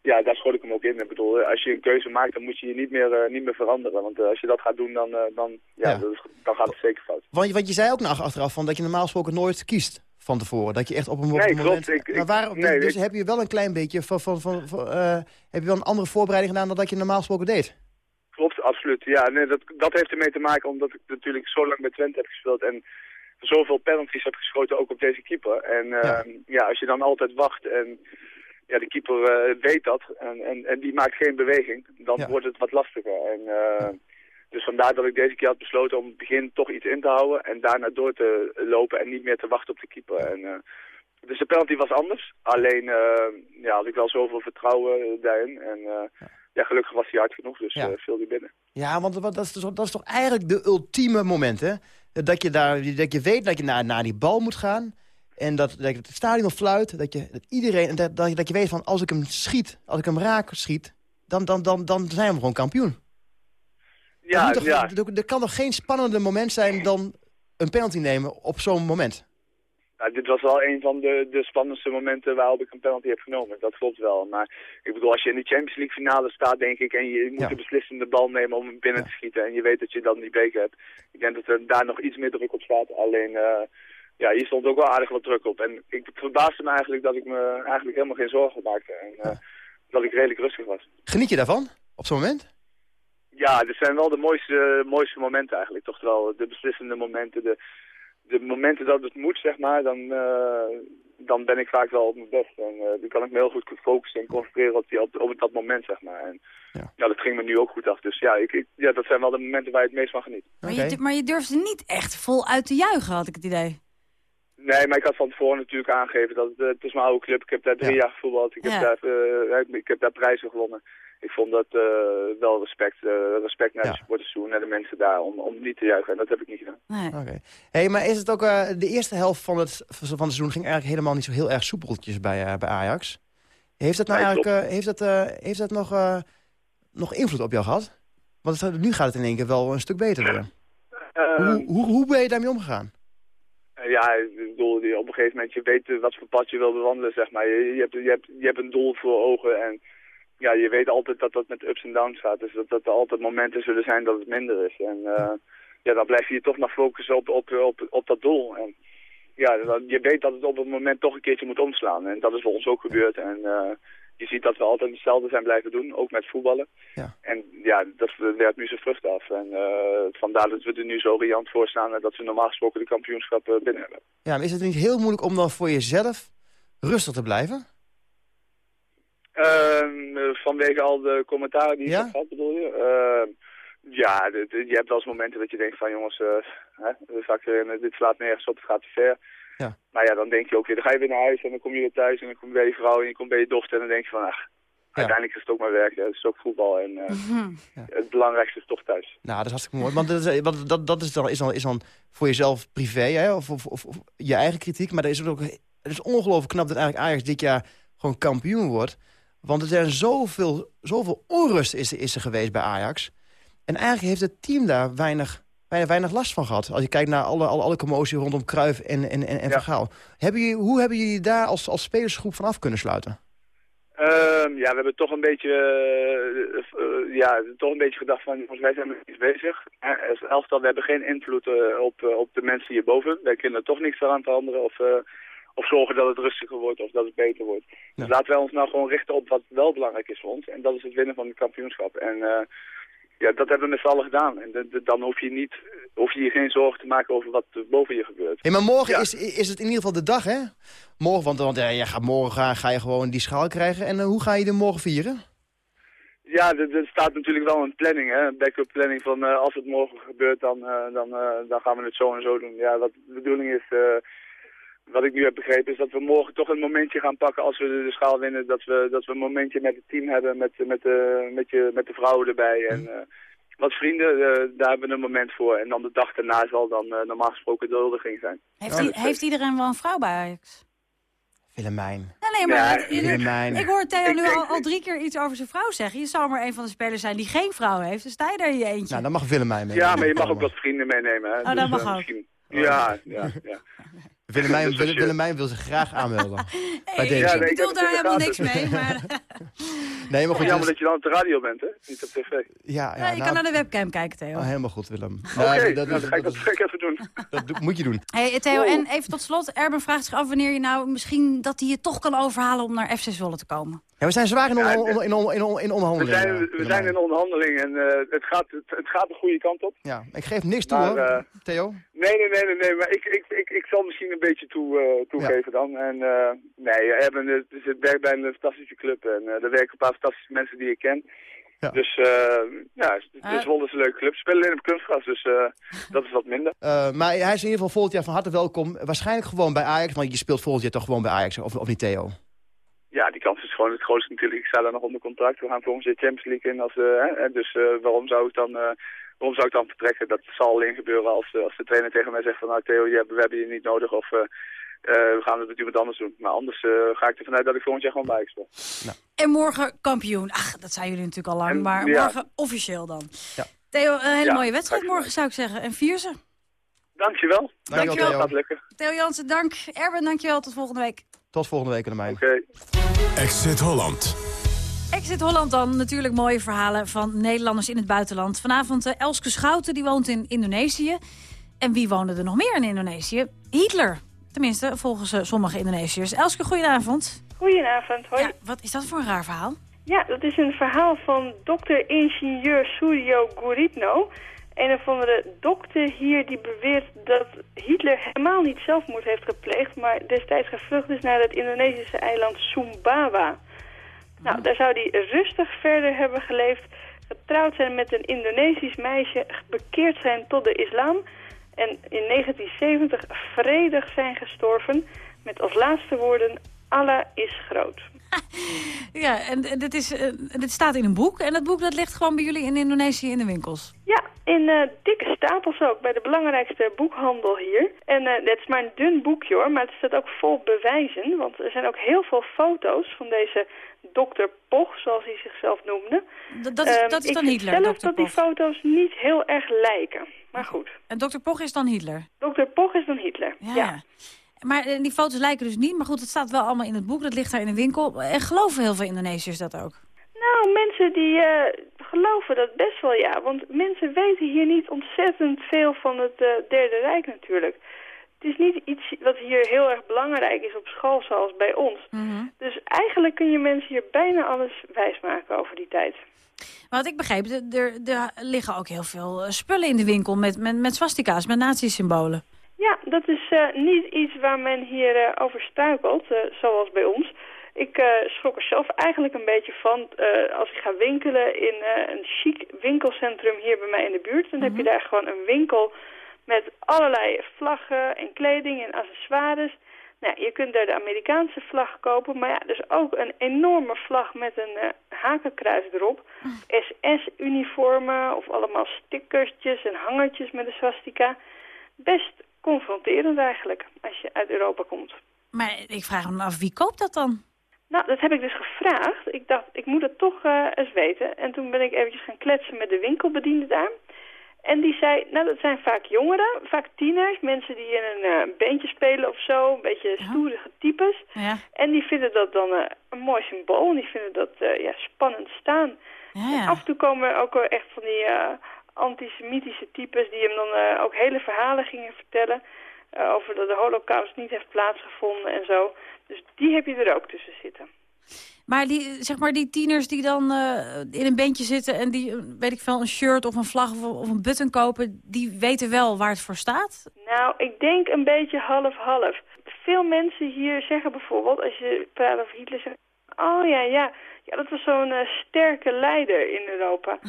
ja, daar schoot ik hem ook in. Ik bedoel, als je een keuze maakt, dan moet je je niet meer, uh, niet meer veranderen. Want als je dat gaat doen, dan, dan, ja, ja. dan gaat het zeker fout. Want, want je zei ook nog achteraf van dat je normaal gesproken nooit kiest van tevoren. Dat je echt op een, op nee, moment... Ik, maar waar, nee, dus ik... heb je wel een klein beetje van... van, van, van heb je wel een andere voorbereiding gedaan dan dat je normaal gesproken deed? Klopt, absoluut. Ja, nee, dat, dat heeft ermee te maken omdat ik natuurlijk zo lang bij Twente heb gespeeld... en zoveel penalties heb geschoten ook op deze keeper. En uh, ja. ja. als je dan altijd wacht en ja, de keeper uh, weet dat... En, en, en die maakt geen beweging, dan ja. wordt het wat lastiger. En... Ja. Dus vandaar dat ik deze keer had besloten om het begin toch iets in te houden en daarna door te lopen en niet meer te wachten op de keeper. En, uh, dus de penalty was anders. Alleen ja, had ik wel zoveel vertrouwen daarin. En ja. gelukkig was hij hard genoeg, dus ja. viel hij binnen. Ja, want dat is, dat is toch eigenlijk de ultieme moment, hè? Dat je, daar, dat je weet dat je naar, naar die bal moet gaan. En dat, dat het stadion fluit. Dat, je, dat iedereen, dat, dat, je, dat je weet van als ik hem schiet, als ik hem raak schiet, dan, dan, dan, dan zijn we gewoon kampioen. Ja, toch, ja. Er, er kan nog geen spannender moment zijn dan een penalty nemen op zo'n moment. Nou, dit was wel een van de, de spannendste momenten waarop ik een penalty heb genomen. Dat klopt wel. Maar ik bedoel, als je in de Champions League finale staat, denk ik, en je moet ja. de beslissende bal nemen om hem binnen ja. te schieten. En je weet dat je dan die beker hebt. Ik denk dat er daar nog iets meer druk op staat. Alleen, uh, ja, hier stond ook wel aardig wat druk op. En ik verbaasde me eigenlijk dat ik me eigenlijk helemaal geen zorgen maakte. En uh, ja. dat ik redelijk rustig was. Geniet je daarvan, op zo'n moment? Ja, dit zijn wel de mooiste, mooiste momenten eigenlijk. Toch wel de beslissende momenten. De, de momenten dat het moet, zeg maar, dan, uh, dan ben ik vaak wel op mijn best. En uh, dan kan ik me heel goed focussen en concentreren op, die, op, op dat moment, zeg maar. En ja. ja. dat ging me nu ook goed af. Dus ja, ik, ik, ja, dat zijn wel de momenten waar je het meest van geniet. Maar, je, maar je durfde niet echt vol uit te juichen, had ik het idee. Nee, maar ik had van tevoren natuurlijk aangegeven dat het, het is mijn oude club. Ik heb daar drie jaar gevoetbald. Ik heb, Ja. daar, eh, ik heb daar prijzen gewonnen. Ik vond dat eh, wel respect, eh, respect naar de supporters toe, naar de mensen daar, om, om niet te juichen. En dat heb ik niet gedaan. Oké. Hey, maar is het ook eh, de eerste helft van het, van het seizoen ging eigenlijk helemaal niet zo heel erg soepeltjes bij, eh, bij Ajax? Heeft dat nou Nee, eigenlijk eh, heeft dat, eh, heeft dat nog, eh, nog invloed op jou gehad? Want het, nu gaat het in één keer wel een stuk beter weer. hoe, hoe, hoe ben je daarmee omgegaan? Ja, ik bedoel, op een gegeven moment, je weet wat voor pad je wil bewandelen, zeg maar. Je, je, hebt, je, hebt, je hebt een doel voor ogen en ja, je weet altijd dat dat met ups en downs gaat. Dus dat, dat er altijd momenten zullen zijn dat het minder is. En eh, ja, dan blijf je je toch maar focussen op, op, op, op dat doel. En ja, dan, je weet dat het op het moment toch een keertje moet omslaan. En dat is voor ons ook gebeurd. En eh, je ziet dat we altijd hetzelfde zijn blijven doen, ook met voetballen. Ja. En ja, dat werkt nu zijn vrucht af. En eh, vandaar dat we er nu zo riant voor staan en dat we normaal gesproken de kampioenschap binnen hebben. Ja, maar is het niet heel moeilijk om dan voor jezelf rustig te blijven? Ehm, eh, vanwege al de commentaren die je Ja? hebt gehad, bedoel je? Ehm, ja, je hebt wel eens momenten dat je denkt van jongens, eh hè, we zakken erin, dit slaat nergens op, het gaat te ver. Ja. Maar ja, dan denk je ook weer, dan ga je weer naar huis en dan kom je weer thuis en dan kom je bij je vrouw en je komt bij je dochter en dan denk je van, ach, uiteindelijk is het ook maar werk, hè. het is ook voetbal en eh, het belangrijkste is toch thuis. Nou, dat is hartstikke mooi. Want dat is, want dat, dat is, dan, is, dan, is dan voor jezelf privé, hè? Of, of, of, of je eigen kritiek. Maar er is ook, het is ongelooflijk knap dat eigenlijk Ajax dit jaar gewoon kampioen wordt. Want er zijn zoveel, zoveel onrust is, er- is er geweest bij Ajax. En eigenlijk heeft het team daar weinig, weinig, weinig last van gehad. Als je kijkt naar alle, alle, alle commotie rondom Cruijff en, en, en, en Van Gaal. Hebben jullie, hoe hebben jullie daar als, als spelersgroep van af kunnen sluiten? Ehm, ja, we hebben toch een beetje, eh, eh, ja, toch een beetje gedacht van, jongens, wij zijn met iets bezig. Als elftal, we hebben geen invloed eh, op, op de mensen hierboven. Wij kunnen er toch niks aan veranderen of, of zorgen dat het rustiger wordt of dat het beter wordt. Dus laten wij ons nou gewoon richten op wat wel belangrijk is voor ons. En dat is het winnen van het kampioenschap. En eh, ja, dat hebben we met z'n allen gedaan. En de- de- dan hoef je, niet, hoef je je geen zorgen te maken over wat er boven je gebeurt. Hey, maar morgen is, is het in ieder geval de dag, hè? Morgen, want, want ja, je gaat morgen ga, ga je gewoon die schaal krijgen. En eh, hoe ga je de morgen vieren? Ja, er, er staat natuurlijk wel een planning, hè? een backup planning van eh, als het morgen gebeurt, dan, eh, dan, eh, dan gaan we het zo en zo doen. Ja, wat de bedoeling is, eh, wat ik nu heb begrepen, is dat we morgen toch een momentje gaan pakken als we de, de schaal winnen. Dat we, dat we een momentje met het team hebben, met, met, de, met, je, met de vrouwen erbij. En eh, wat vrienden, eh, daar hebben we een moment voor. En dan de dag daarna zal dan eh, normaal gesproken de huldiging zijn. Heeft, i- heeft iedereen wel een vrouw bij Ajax? Willemijn. Nee, nee, maar Ja, ik hoor Theo nu al, al drie keer iets over zijn vrouw zeggen. Je zou maar een van de spelers zijn die geen vrouw heeft. Dus sta je daar in je eentje. Nou, dan mag Willemijn mee. Ja, maar je mag ook wat vrienden meenemen. Hè? Oh, dat mag eh, ook. Ja, ja, ja. Willemijn, je- Willemijn wil zich graag aanmelden. bij deze. Ja, ik nee, bedoel heb daar helemaal niks mee. Maar Nee, maar goed. Jammer dus- dat je dan op de radio bent, hè? Niet op tv. ja, ja, Nee, je nou, kan naar de webcam kijken, Theo. oh, helemaal goed, Willem. Oké, Nou, nou, dan is- ga ik dat gek even doen. dat doe- moet je doen. Hey, Theo, Oh. en even tot slot. Erben vraagt zich af wanneer je nou misschien dat hij je toch kan overhalen om naar FC Zwolle te komen. Ja, we zijn zwaar in, on, Ja, on, in, on, in, on- in We onderhandeling. zijn, eh, we zijn in onderhandeling en eh, het, gaat, het, het gaat de goede kant op. Ja, ik geef niks toe, Maar, hoor, eh, Theo. Nee, nee, nee, nee, nee maar ik, ik, ik, ik zal misschien een beetje toe, eh, toegeven dan. En eh, nee, Erben, het, is- het werkt bij een fantastische club en eh, er werken een paar fantastische mensen die ik ken. Ja. Dus eh ja, het is Eh. wel eens een leuke club. Ze spelen alleen op kunstgras, dus eh, dat is wat minder. Eh, maar hij is in ieder geval volgend jaar van harte welkom. Waarschijnlijk gewoon bij Ajax, want je speelt volgend jaar toch gewoon bij Ajax, of, of niet, Theo? Ja, die kans is gewoon het grootste natuurlijk. Ik sta daar nog onder contract. We gaan volgend jaar Champions League in. Als, eh, hè, dus eh, waarom, zou ik dan, eh, waarom zou ik dan vertrekken? Dat zal alleen gebeuren als, eh, als de trainer tegen mij zegt van... Nou Theo, je we hebben je niet nodig of eh, eh, we gaan het met iemand anders doen. Maar anders eh, ga ik ervan uit dat ik volgend jaar gewoon bij speel. En morgen kampioen. Ach, dat zijn jullie natuurlijk al lang. En- maar ja. morgen officieel dan. Ja. Theo, een hele Ja, mooie wedstrijd morgen zou ik zeggen. En vier ze. Dankjewel. Dankjewel, Theo. Gaat lukken. Theo Jansen, dank. Erben, dankjewel. Tot volgende week. Tot volgende week, Willemijn. Oké. Exit Holland. Exit Holland dan. Natuurlijk mooie verhalen van Nederlanders in het buitenland. Vanavond eh, Elske Schouten, die woont in Indonesië. En wie woonde er nog meer in Indonesië? Hitler. Tenminste, volgens eh, sommige Indonesiërs. Elske, goedenavond. Goedenavond, hoi. Ja, wat is dat voor een raar verhaal? Ja, dat is een verhaal van dokter-ingenieur Suryo Guritno. Een of andere dokter hier die beweert dat Hitler helemaal niet zelfmoord heeft gepleegd... maar destijds gevlucht is naar het Indonesische eiland Sumbawa. Nou, daar zou hij rustig verder hebben geleefd... getrouwd zijn met een Indonesisch meisje, bekeerd zijn tot de islam... En in 1970 vredig zijn gestorven met als laatste woorden... Allah is groot. Ja, en en dit, is, eh, dit staat in een boek. En dat boek dat ligt gewoon bij jullie in Indonesië in de winkels. Ja, in eh, dikke stapels ook, bij de belangrijkste boekhandel hier. En eh het is maar een dun boekje hoor, maar het staat ook vol bewijzen. Want er zijn ook heel veel foto's van deze dokter Poch, zoals hij zichzelf noemde. Dat, dat is, Ehm, dat is ik dan Hitler, zelf Dr. dat die foto's niet heel erg lijken. Maar goed, En dokter Poch is dan Hitler. dokter Poch is dan Hitler. Ja, ja. Maar eh, die foto's lijken dus niet. Maar goed, het staat wel allemaal in het boek. Dat ligt daar in de winkel. En geloven heel veel Indonesiërs dat ook? Nou, mensen die eh, geloven dat best wel, ja. Want mensen weten hier niet ontzettend veel van het eh, Derde Rijk natuurlijk. Het is niet iets wat hier heel erg belangrijk is op school zoals bij ons. Dus eigenlijk kun je mensen hier bijna alles wijsmaken over die tijd. Maar wat ik begreep, er, er, liggen ook heel veel spullen in de winkel met, met, met swastika's, met nazi-symbolen. Ja, dat is eh, niet iets waar men hier eh, over struikelt, eh, zoals bij ons. Ik schrok er zelf eigenlijk een beetje van als ik ga winkelen in een chic winkelcentrum hier bij mij in de buurt. Dan heb je daar gewoon een winkel met allerlei vlaggen en kleding en accessoires. Nou, je kunt daar de Amerikaanse vlag kopen, maar ja, dus ook een enorme vlag met een hakenkruis erop. SS-uniformen of allemaal stickertjes en hangertjes met een swastika. Best confronterend eigenlijk, als je uit Europa komt. Maar ik vraag me af, wie koopt dat dan? Nou, dat heb ik dus gevraagd. Ik dacht, ik moet het toch eh, eens weten. En toen ben ik eventjes gaan kletsen met de winkelbediende daar. En die zei, nou dat zijn vaak jongeren, vaak tieners, mensen die in een eh, bandje spelen of zo, een beetje stoerige types. Ja. En die vinden dat dan eh, een mooi symbool en die vinden dat ja, spannend staan. En af en toe komen er ook wel echt van die antisemitische types die hem dan eh, ook hele verhalen gingen vertellen. eh, over dat de holocaust niet heeft plaatsgevonden en zo. Dus die heb je er ook tussen zitten. Maar die, zeg maar die tieners die dan eh, in een bandje zitten... en die, weet ik veel, een shirt of een vlag of, of een button kopen... die weten wel waar het voor staat? Nou, ik denk een beetje half-half. Veel mensen hier zeggen bijvoorbeeld, als je praat over Hitler, zeggen... Oh ja, ja, ja dat was zo'n eh, sterke leider in Europa.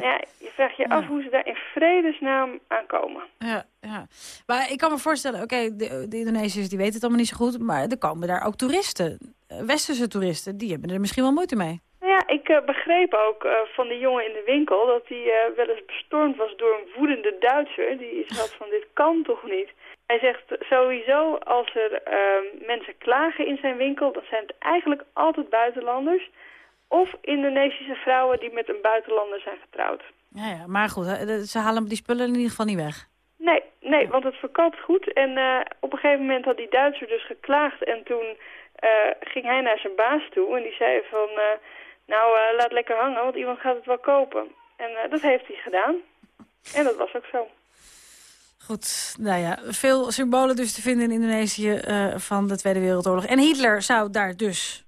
Ja, je vraagt je af hoe ze daar in vredesnaam aankomen. Ja, ja. Maar ik kan me voorstellen, oké, de, de Indonesiërs die weten het allemaal niet zo goed... maar er komen daar ook toeristen, eh, westerse toeristen... die hebben er misschien wel moeite mee. Ja, ik eh, begreep ook van die jongen in de winkel dat hij wel eens bestormd was door een woedende Duitser. Die had van dit kan toch niet. Hij zegt sowieso als er eh, mensen klagen in zijn winkel, dan zijn het eigenlijk altijd buitenlanders. Of Indonesische vrouwen die met een buitenlander zijn getrouwd. Ja, ja, maar goed, ze halen die spullen in ieder geval niet weg. Nee, nee, want het verkoopt goed. En eh, op een gegeven moment had die Duitser dus geklaagd. En toen eh, ging hij naar zijn baas toe en die zei van... eh, nou, laat lekker hangen, want iemand gaat het wel kopen. En dat heeft hij gedaan. En dat was ook zo. Goed, nou ja, veel symbolen dus te vinden in Indonesië eh, van de Tweede Wereldoorlog. En Hitler zou daar dus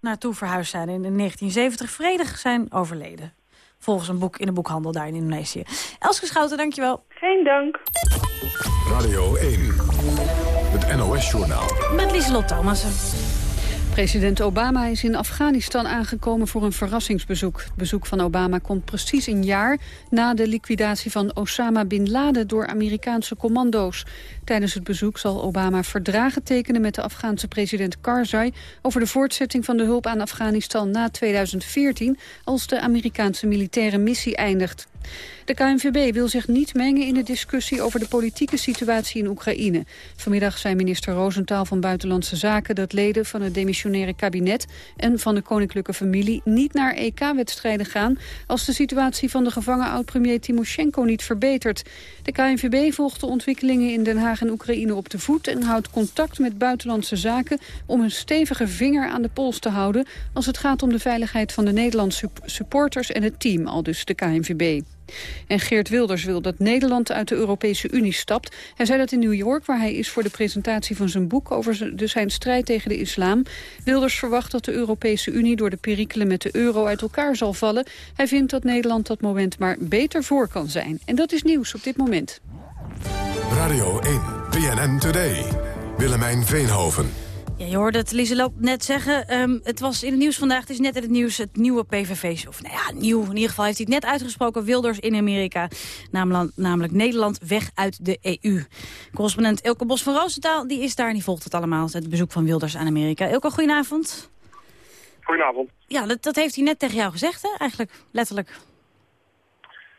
naartoe verhuisd zijn en in 1970 vredig zijn overleden. Volgens een boek in de boekhandel daar in Indonesië. Elske Schouten, dankjewel. Geen dank. Radio 1, het NOS-journaal. Met Lieselot Thomassen. President Obama is in Afghanistan aangekomen voor een verrassingsbezoek. Het bezoek van Obama komt precies een jaar na de liquidatie van Osama Bin Laden door Amerikaanse commando's. Tijdens het bezoek zal Obama verdragen tekenen met de Afghaanse president Karzai over de voortzetting van de hulp aan Afghanistan na 2014 als de Amerikaanse militaire missie eindigt. De KNVB wil zich niet mengen in de discussie over de politieke situatie in Oekraïne. Vanmiddag zei minister Roosentaal van Buitenlandse Zaken dat leden van het demissionaire kabinet en van de koninklijke familie niet naar EK-wedstrijden gaan als de situatie van de gevangen oud-premier Timoshenko niet verbetert. De KNVB volgt de ontwikkelingen in Den Haag en Oekraïne op de voet en houdt contact met buitenlandse zaken om een stevige vinger aan de pols te houden als het gaat om de veiligheid van de Nederlandse sup- supporters en het team, al dus de KNVB. En Geert Wilders wil dat Nederland uit de Europese Unie stapt. Hij zei dat in New York, waar hij is voor de presentatie van zijn boek... over zijn strijd tegen de islam. Wilders verwacht dat de Europese Unie door de perikelen met de euro uit elkaar zal vallen. Hij vindt dat Nederland dat moment maar beter voor kan zijn. En dat is nieuws op dit moment. Radio 1, BNN Today. Willemijn Veenhoven. Ja, je hoorde het Lieselot net zeggen. Ehm, het was in het nieuws vandaag, het is net in het nieuws, het nieuwe PVV. Of nou ja, nieuw. In ieder geval heeft hij het net uitgesproken. Wilders in Amerika, namelijk, namelijk Nederland weg uit de EU. Correspondent Elke Bos van Roosentaal, die is daar en die volgt het allemaal. Het bezoek van Wilders aan Amerika. Elke, goedenavond. Goedenavond. Ja, dat, dat heeft hij net tegen jou gezegd, hè? Eigenlijk, letterlijk.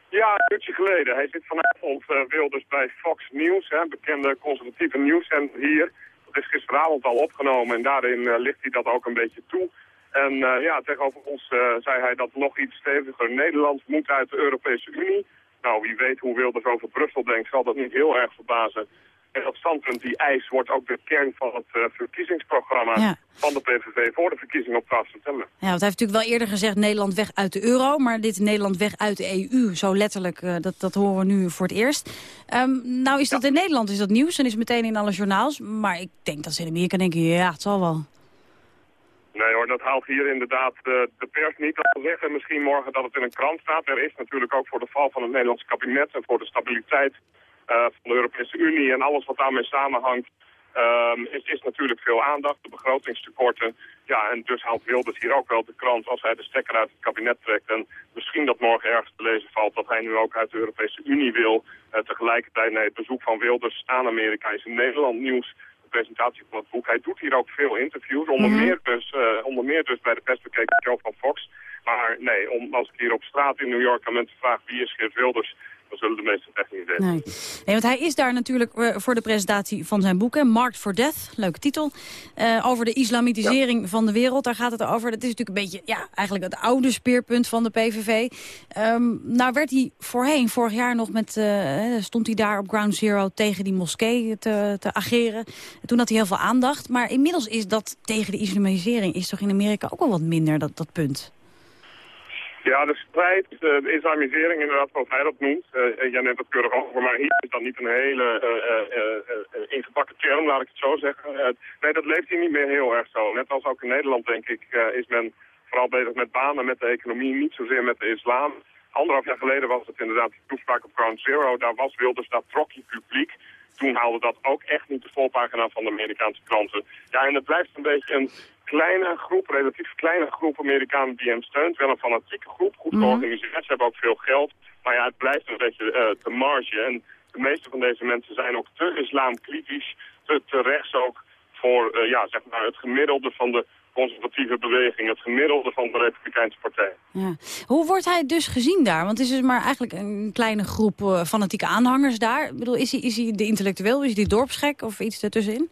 Ja, een uurtje geleden. Hij zit vanavond uh, Wilders bij Fox News, hè, bekende conservatieve nieuwszender hier. Dat is gisteravond al opgenomen en daarin uh, ligt hij dat ook een beetje toe. En uh, ja, tegenover ons zei hij dat nog iets steviger Nederland moet uit de Europese Unie. Nou, wie weet hoe Wilders over Brussel denkt, zal dat niet heel erg verbazen. En dat standpunt, die eis, wordt ook de kern van het uh, verkiezingsprogramma van de PVV voor de verkiezing op 12 september. Ja, want hij heeft natuurlijk wel eerder gezegd Nederland weg uit de euro, maar dit Nederland weg uit de EU, zo letterlijk, uh, dat, dat horen we nu voor het eerst. Um, nou is dat in Nederland is dat nieuws en is meteen in alle journaals, maar ik denk dat ze in Amerika denken, ja, het zal wel. Nee hoor, dat haalt hier inderdaad de, de pers niet. Laten zeggen misschien morgen dat het in een krant staat. Er is natuurlijk ook voor de val van het Nederlandse kabinet en voor de stabiliteit van de Europese Unie en alles wat daarmee samenhangt, um, is, is natuurlijk veel aandacht. De begrotingstekorten. Ja, en dus haalt Wilders hier ook wel de krant als hij de stekker uit het kabinet trekt. En misschien dat morgen ergens te lezen valt dat hij nu ook uit de Europese Unie wil. Uh, tegelijkertijd, nee, het bezoek van Wilders aan Amerika is in Nederland nieuws de presentatie van het boek. Hij doet hier ook veel interviews, onder, mm -hmm. meer, dus, uh, onder meer dus bij de best bekeken show van Fox. Maar nee, om, als ik hier op straat in New York aan mensen vraag wie is Geert Wilders, dan zullen de meeste echt niet weten. Nee. nee, want hij is daar natuurlijk uh, voor de presentatie van zijn boeken. Marked for Death, leuke titel. Uh, over de islamitisering ja. van de wereld, daar gaat het over. Dat is natuurlijk een beetje, ja, eigenlijk het oude speerpunt van de PVV. Um, nou werd hij voorheen, vorig jaar nog met, uh, stond hij daar op Ground Zero tegen die moskee te, te ageren. Toen had hij heel veel aandacht. Maar inmiddels is dat tegen de islamisering, is toch in Amerika ook wel wat minder, dat, dat punt? Ja, de strijd, de islamisering inderdaad, zoals hij dat noemt. Uh, jij neemt het keurig over, maar hier is dat niet een hele uh, uh, ingepakken term, laat ik het zo zeggen. nee, dat leeft hier niet meer heel erg zo. Net als ook in Nederland, denk ik, is men vooral bezig met banen, met de economie, niet zozeer met de islam. Anderhalf jaar geleden was het inderdaad de toespraak op Ground Zero. Daar was Wilders, daar trok hij publiek. Toen haalde dat ook echt niet de volpagina van de Amerikaanse kranten. Ja, en het blijft een beetje een kleine groep, relatief kleine groep Amerikanen die hem steunt. Wel een fanatieke groep, goed georganiseerd. Ze hebben ook veel geld. Maar ja, het blijft een beetje uh, te marge. En de meeste van deze mensen zijn ook te islamkritisch, te, te rechts ook voor uh, ja, zeg maar het gemiddelde van de conservatieve beweging, het gemiddelde van de Republikeinse Partij. Ja. Hoe wordt hij dus gezien daar? Want het is dus maar eigenlijk een kleine groep uh, fanatieke aanhangers daar. Ik bedoel, is hij, is hij de intellectueel, is hij die dorpsgek of iets ertussenin?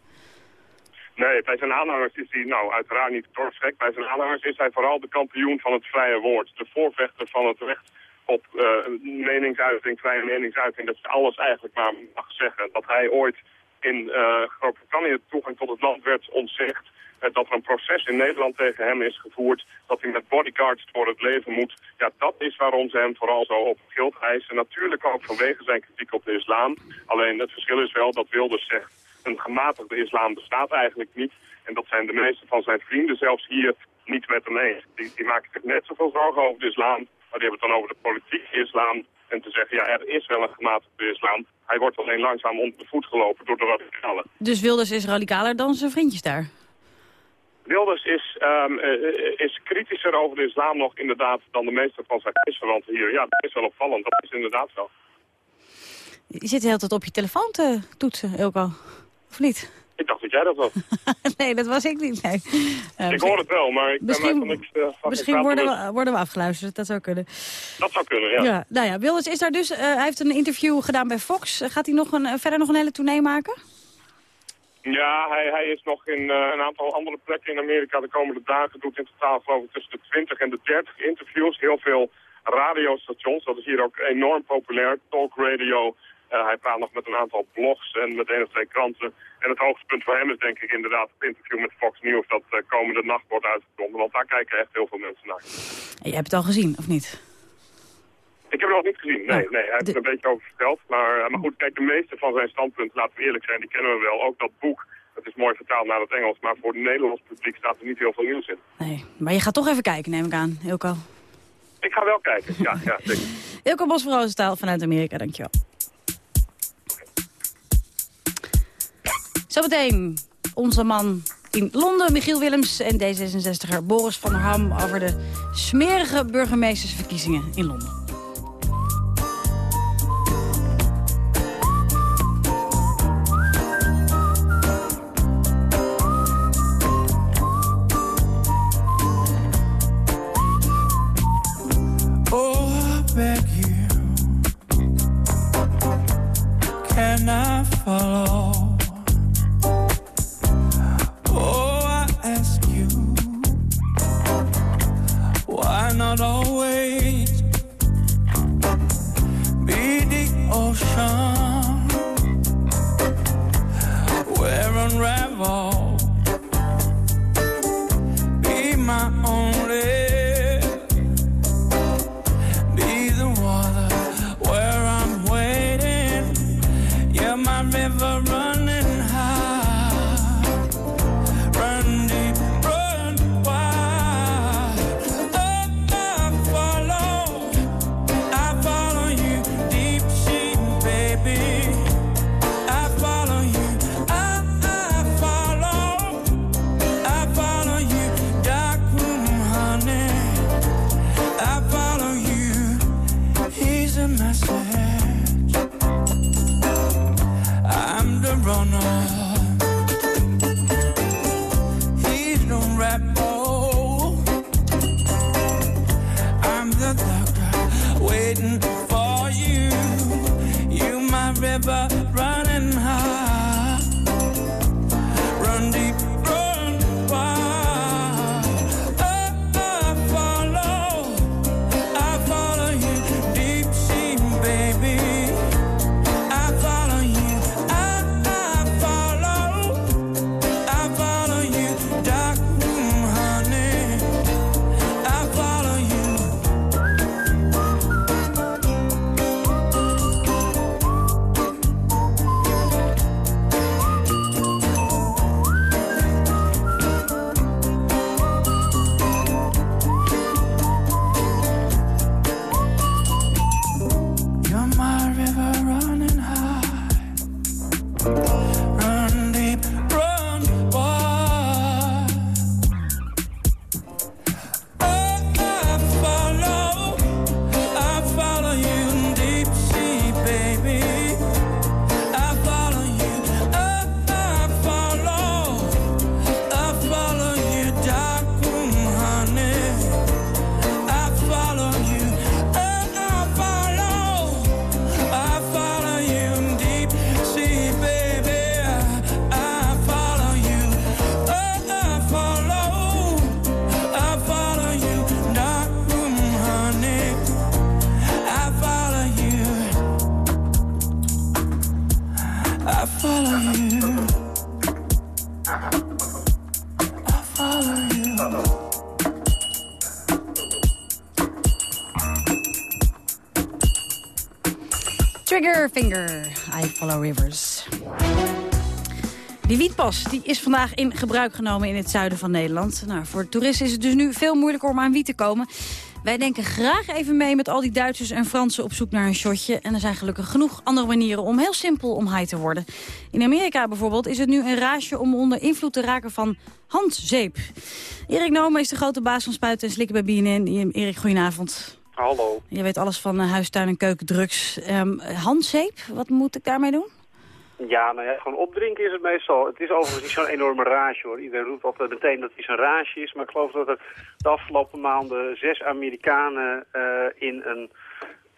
Nee, bij zijn aanhangers is hij nou uiteraard niet dorpsgek. Bij zijn aanhangers is hij vooral de kampioen van het vrije woord. De voorvechter van het recht op uh, meningsuiting, vrije meningsuiting. Dat je alles eigenlijk maar mag zeggen. Dat hij ooit in uh, Groot-Brittannië toegang tot het land werd ontzegd. Uh, dat er een proces in Nederland tegen hem is gevoerd. Dat hij met bodyguards voor het leven moet. Ja, dat is waarom ze hem vooral zo op gild eisen. Natuurlijk ook vanwege zijn kritiek op de islam. Alleen het verschil is wel dat Wilders zegt een gematigde islam bestaat eigenlijk niet. En dat zijn de meeste van zijn vrienden zelfs hier niet met hem eens. Die, die maken zich net zoveel zorgen over de islam, maar die hebben het dan over de politieke islam. En te zeggen, ja, er is wel een gematigde islam. Hij wordt alleen langzaam onder de voet gelopen door de radicalen. Dus Wilders is radicaler dan zijn vriendjes daar? Wilders is, um, uh, is kritischer over de islam nog inderdaad dan de meeste van zijn geestverwanten hier. Ja, dat is wel opvallend. Dat is inderdaad zo. Je zit de hele tijd op je telefoon te toetsen, Ilko. Of niet? Ik dacht dat jij dat was. nee, dat was ik niet. Nee. Uh, ik hoor het wel, maar ik misschien, ben niks, uh, Misschien worden we, worden we afgeluisterd, dat zou kunnen. Dat zou kunnen, ja. ja nou ja, Wilders is daar dus, uh, hij heeft een interview gedaan bij Fox. gaat hij nog een, verder nog een hele tournee maken? Ja, hij, hij is nog in een aantal andere plekken in Amerika de komende dagen. Doet in totaal geloof ik tussen de 20 en de 30 interviews. Heel veel radiostations, dat is hier ook enorm populair. Talk radio, Uh, hij praat nog met een aantal blogs en met één of twee kranten. En het hoogtepunt voor hem is denk ik inderdaad het interview met Fox News dat uh, komende nacht wordt uitgezonden. Want daar kijken echt heel veel mensen naar. Je hebt het al gezien, of niet? Ik heb het nog niet gezien, nee. nee. Hij heeft er een beetje over verteld. Maar, maar goed, kijk, de meeste van zijn standpunten, laten we eerlijk zijn, die kennen we wel. Ook dat boek, dat is mooi vertaald naar het Engels. Maar voor het Nederlands publiek staat er niet heel veel nieuws in. Nee, maar je gaat toch even kijken, neem ik aan, Ilko. Ik ga wel kijken, ja, ja zeker. Ilko Bos vanuit Amerika, dankjewel. Zometeen onze man in Londen. Michiel Willems en D66er Boris van der Ham over de smerige burgemeestersverkiezingen in Londen. Finger, I Follow Rivers. Die wietpas die is vandaag in gebruik genomen in het zuiden van Nederland. Nou, voor toeristen is het dus nu veel moeilijker om aan wiet te komen. Wij denken graag even mee met al die Duitsers en Fransen op zoek naar een shotje. En er zijn gelukkig genoeg andere manieren om heel simpel om high te worden. In Amerika bijvoorbeeld is het nu een raasje om onder invloed te raken van handzeep. Erik Nomen is de grote baas van Spuiten en Slikken bij BNN. Erik, goedenavond. Hallo. Je weet alles van eh, huistuin en keukendrugs. Ehm handzeep, wat moet ik daarmee doen? Ja, nou ja, gewoon opdrinken is het meestal. Het is overigens niet zo'n enorme rage hoor. Iedereen roept altijd meteen dat het een rage is. Maar ik geloof dat er de afgelopen maanden zes Amerikanen eh, in een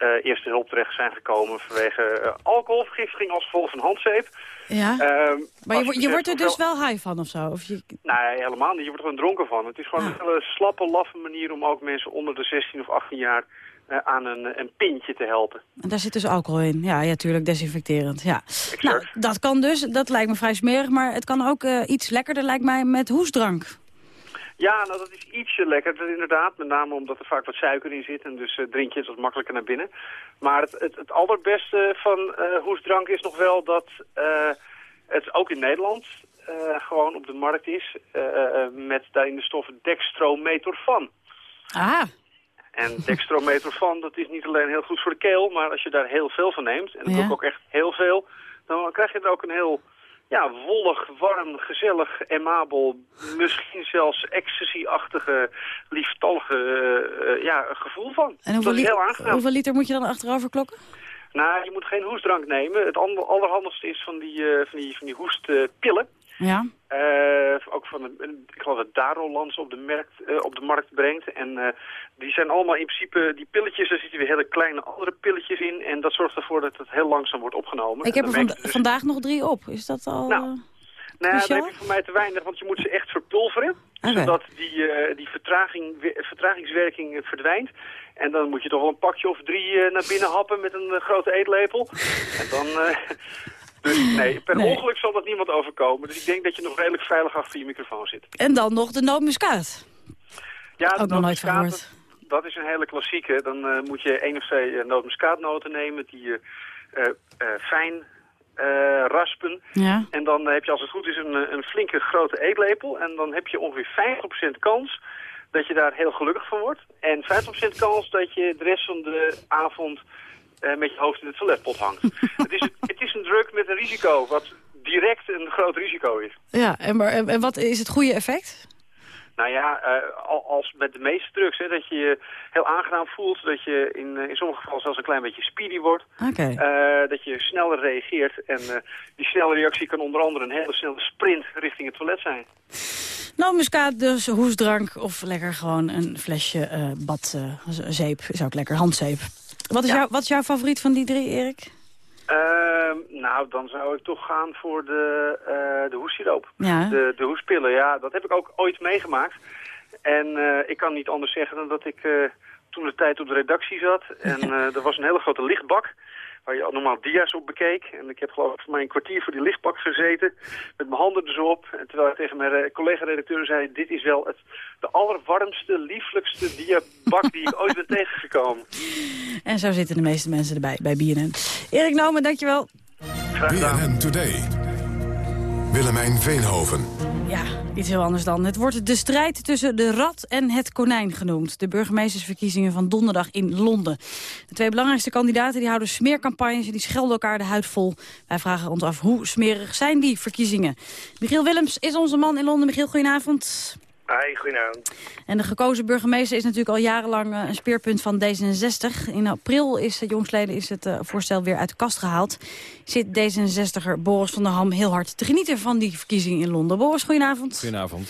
eh, eerste hulp terecht zijn gekomen vanwege eh, alcoholvergiftiging als gevolg van handzeep. Ja, Ehm, maar je, je wordt er dus wel high van of zo? Of je... Nee, helemaal niet. Je wordt er gewoon dronken van. Het is gewoon een hele slappe, laffe manier om ook mensen onder de 16 of 18 jaar eh, aan een, een pintje te helpen. En daar zit dus alcohol in. Ja, ja, tuurlijk, desinfecterend. Ja. Nou, dat kan dus. Dat lijkt me vrij smerig. Maar het kan ook iets lekkerder, lijkt mij, met hoesdrank. Ja, nou dat is ietsje lekkerder inderdaad. Met name omdat er vaak wat suiker in zit. En dus eh, drink je het wat makkelijker naar binnen. Maar het, het, het allerbeste van eh, hoesdrank is nog wel dat eh, het ook in Nederland gewoon op de markt is. met daarin de stof dextrometorfan. Ah. En dextrometorfan, dat is niet alleen heel goed voor de keel, maar als je daar heel veel van neemt, en dat Ja. doe ik ook echt heel veel, dan krijg je er ook een heel ja, wollig, warm, gezellig, amabel, misschien zelfs ecstasy-achtige, lieftallige eh, ja, gevoel van. En hoeveel, li- hoeveel liter moet je dan achterover klokken? Nou, je moet geen hoestdrank nemen. Het allerhandigste is van die, eh, van die, van die hoestpillen. Ja. Eh, ook van, een- ik geloof dat Darolans op de, markt, eh, op de markt brengt. En eh, die zijn allemaal in principe, die pilletjes, daar zitten weer hele kleine andere pilletjes in. En dat zorgt ervoor dat het heel langzaam wordt opgenomen. Ik heb er van- dus- vandaag nog drie op. Is dat al... Nou, Nou, dan heb je voor mij te weinig, want je moet ze echt verpulveren. Zodat die, eh, die vertraging, we- vertragingswerking verdwijnt. En dan moet je toch wel een pakje of drie eh, naar binnen happen met een grote eetlepel. en dan... dus nee, per Nee. ongeluk zal dat niemand overkomen. Dus ik denk dat je nog redelijk veilig achter je microfoon zit. En dan nog de nootmuskaat. Ja, Ook nog nooit gehoord. Dat is een hele klassieke. Dan eh, moet je één of twee eh, nootmuskaatnoten nemen die je eh, fijn raspen. Ja. En dan heb je als het goed is een, een flinke grote eetlepel. En dan heb je ongeveer 50% kans dat je daar heel gelukkig van wordt. En 50% kans dat je de rest van de avond eh, met je hoofd in het toiletpot hangt. het, is, het is een drug met een risico, wat direct een groot risico is. Ja, en, maar, en wat is het goede effect? Nou ja, eh, al- als met de meeste drugs, hè, dat je je heel aangenaam voelt. Dat je in, eh, in sommige gevallen zelfs een klein beetje speedy wordt. Dat je sneller reageert. En die snelle reactie kan onder andere een hele snelle sprint richting het toilet zijn. Nootmuskaat, dus hoesdrank of lekker gewoon een flesje badzeep. is ook lekker, handzeep. Wat is, jouw, wat is jouw favoriet van die drie, Erik? Ehm, nou, dan zou ik toch gaan voor de, eh de hoessiroop. Ja. De, de hoespillen, ja. Dat heb ik ook ooit meegemaakt. En eh, ik kan niet anders zeggen dan dat ik eh, toen de tijd op de redactie zat. En er was een hele grote lichtbak waar je normaal dia's op bekeek. En ik heb geloof ik voor mij een kwartier voor die lichtbak gezeten. Met mijn handen dus op. En terwijl ik tegen mijn collega-redacteur zei... dit is wel het, de allerwarmste, lieflijkste diabak die ik ooit ben tegengekomen. En zo zitten de meeste mensen erbij bij BNN. Erik Nomen, dankjewel. BNN Today. Willemijn Veenhoven. Ja, iets heel anders dan. Het wordt de strijd tussen de rat en het konijn genoemd. De burgemeestersverkiezingen van donderdag in Londen. De twee belangrijkste kandidaten die houden smeercampagnes... en die schelden elkaar de huid vol. Wij vragen ons af, hoe smerig zijn die verkiezingen? Michiel Willems is onze man in Londen. Michiel, goedenavond. Hi, goedenavond. En de gekozen burgemeester is natuurlijk al jarenlang eh, een speerpunt van D66. In april is het jongsleden is het eh, voorstel weer uit de kast gehaald. Zit D66er Boris van der Ham heel hard te genieten van die verkiezingen in Londen. Boris, goedenavond. Goedenavond.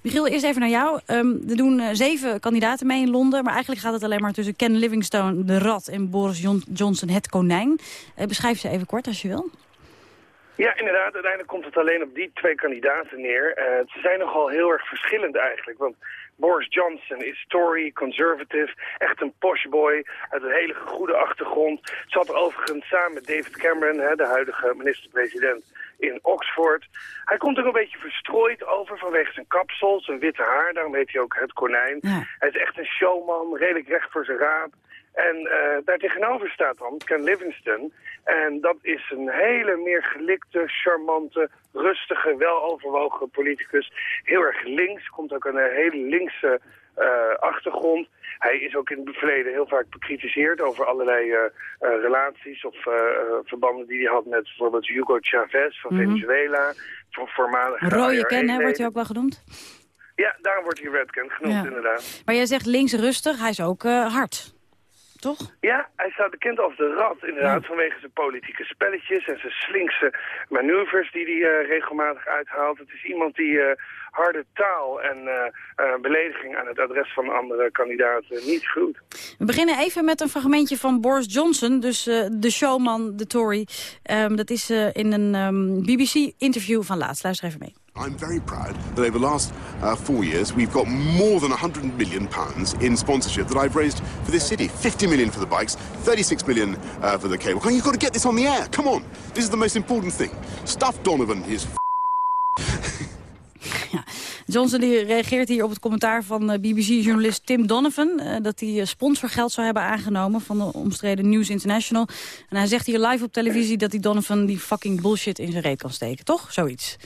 Michiel, eerst even naar jou. Ehm, er doen eh, zeven kandidaten mee in Londen. Maar eigenlijk gaat het alleen maar tussen Ken Livingstone, de rat... en Boris Johnson, het konijn. Eh, beschrijf ze even kort als je wil. Ja, inderdaad. Uiteindelijk komt het alleen op die twee kandidaten neer. Eh, ze zijn nogal heel erg verschillend eigenlijk. Want Boris Johnson is Tory, conservative, echt een poshboy uit een hele goede achtergrond. Zat er overigens samen met David Cameron, hè, de huidige minister-president, in Oxford. Hij komt er een beetje verstrooid over vanwege zijn kapsel, zijn witte haar. Daarom heet hij ook het konijn. Hij is echt een showman, redelijk recht voor zijn raap. En eh daar tegenover staat dan Ken Livingstone. En dat is een hele meer gelikte, charmante, rustige, weloverwogen politicus. Heel erg links, komt ook aan een hele linkse eh, achtergrond. Hij is ook in het verleden heel vaak bekritiseerd over allerlei eh, relaties of verbanden die hij had met bijvoorbeeld Hugo Chavez van Mhm. Venezuela. Voor voormalige Rode IRA Ken, hè, wordt hij ook wel genoemd. Ja, daarom wordt hij Red Ken genoemd Ja. inderdaad. Maar jij zegt links rustig, hij is ook hard. Toch? Ja, hij staat bekend als de rat inderdaad vanwege zijn politieke spelletjes en zijn slinkse manoeuvres die hij eh, regelmatig uithaalt. Het is iemand die eh, harde taal en eh, belediging aan het adres van andere kandidaten niet groet. We beginnen even met een fragmentje van Boris Johnson, dus de showman, de Tory. Ehm, dat is in een ehm, BBC-interview van laatst. Luister even mee. I'm very proud that over the last uh, four years we've got more than 100 million pounds in sponsorship that I've raised for this city. 50 million for the bikes, 36 million uh, for the cable. You've got to get this on the air. Come on. This is the most important thing. Stuff Donovan is Johnson die reageert hier op het commentaar van eh, BBC-journalist Tim Donovan... eh, dat hij eh, sponsorgeld zou hebben aangenomen van de omstreden News International. En hij zegt hier live op televisie dat die Donovan die fucking bullshit in zijn reet kan steken. Toch? Zoiets.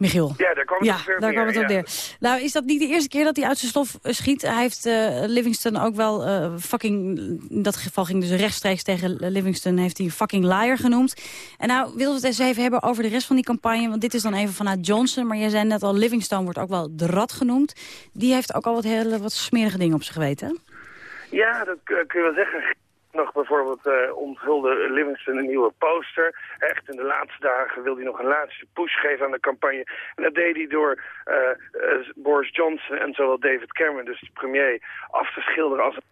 Michiel. Ja, daar kwam het Ja, op weer daar kwam neer, op. Nou, is dat niet de eerste keer dat hij uit zijn stof eh, schiet? Hij heeft eh, Livingston ook wel eh, fucking... In dat geval ging dus rechtstreeks tegen Livingston... heeft hij fucking liar genoemd. En nou wilden we het eens even hebben over de rest van die campagne. Want dit is dan even vanuit Johnson. Maar jij zei net al, Livingstone wordt ook wel de rat genoemd. Die heeft ook al wat, hele, wat smerige dingen op zich geweten. Ja, dat kun je wel zeggen. Nog bijvoorbeeld eh onthulde Livingston een nieuwe poster. Echt in de laatste dagen wilde hij nog een laatste push geven aan de campagne. En dat deed hij door eh, eh, Boris Johnson en zowel David Cameron, dus de premier, af te schilderen als een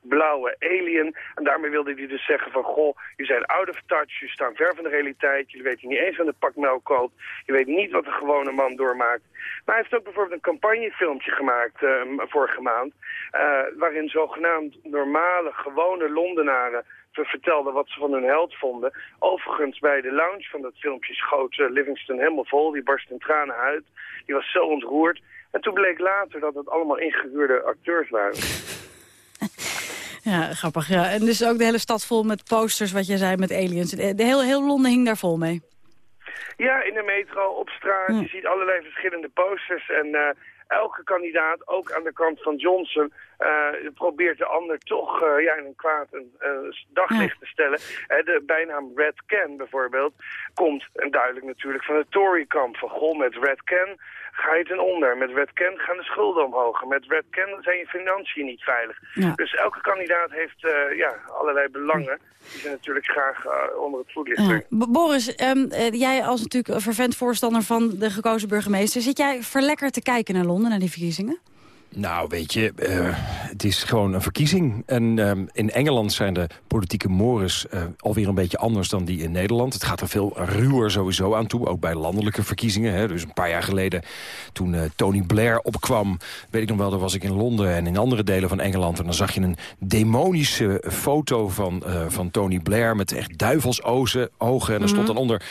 blauwe alien. En daarmee wilde hij dus zeggen van, goh, jullie zijn out of touch, jullie staan ver van de realiteit, jullie weten niet eens wat een pak melk je weet niet wat een gewone man doormaakt. Maar hij heeft ook bijvoorbeeld een campagnefilmpje gemaakt eh, vorige maand, waarin zogenaamd normale, gewone Londenaren vertelden wat ze van hun held vonden. Overigens, bij de launch van dat filmpje schoot eh, Livingston helemaal vol, die barst in tranen uit. Die was zo ontroerd. En toen bleek later dat het allemaal ingehuurde acteurs waren. Ja, grappig. Ja. En dus ook de hele stad vol met posters, wat jij zei, met aliens. De, de heel, heel Londen hing daar vol mee. Ja, in de metro, op straat. Je ziet allerlei verschillende posters. En eh, elke kandidaat, ook aan de kant van Johnson, eh, probeert de ander toch eh, ja, in een kwaad een, daglicht te stellen. Eh, de bijnaam Red Can bijvoorbeeld komt en duidelijk natuurlijk van het Tory-kamp. Van goh, met Red Can ga je ten onder. Met Red Can gaan de schulden omhoog. Met Red Can zijn je financiën niet veilig. Ja. Dus elke kandidaat heeft ja, allerlei belangen die ze natuurlijk graag onder het voetlicht brengen. Boris, ehm, eh, jij als natuurlijk vervent voorstander van de gekozen burgemeester... zit jij verlekkerd te kijken naar Londen, naar die verkiezingen? Nou, weet je, eh, het is gewoon een verkiezing. En ehm, in Engeland zijn de politieke mores eh, alweer een beetje anders dan die in Nederland. Het gaat er veel ruwer sowieso aan toe, ook bij landelijke verkiezingen. Hè. Dus een paar jaar geleden, toen eh, Tony Blair opkwam... weet ik nog wel, daar was ik in Londen en in andere delen van Engeland... en dan zag je een demonische foto van, van Tony Blair... met echt duivelsogen ogen. En er stond dan onder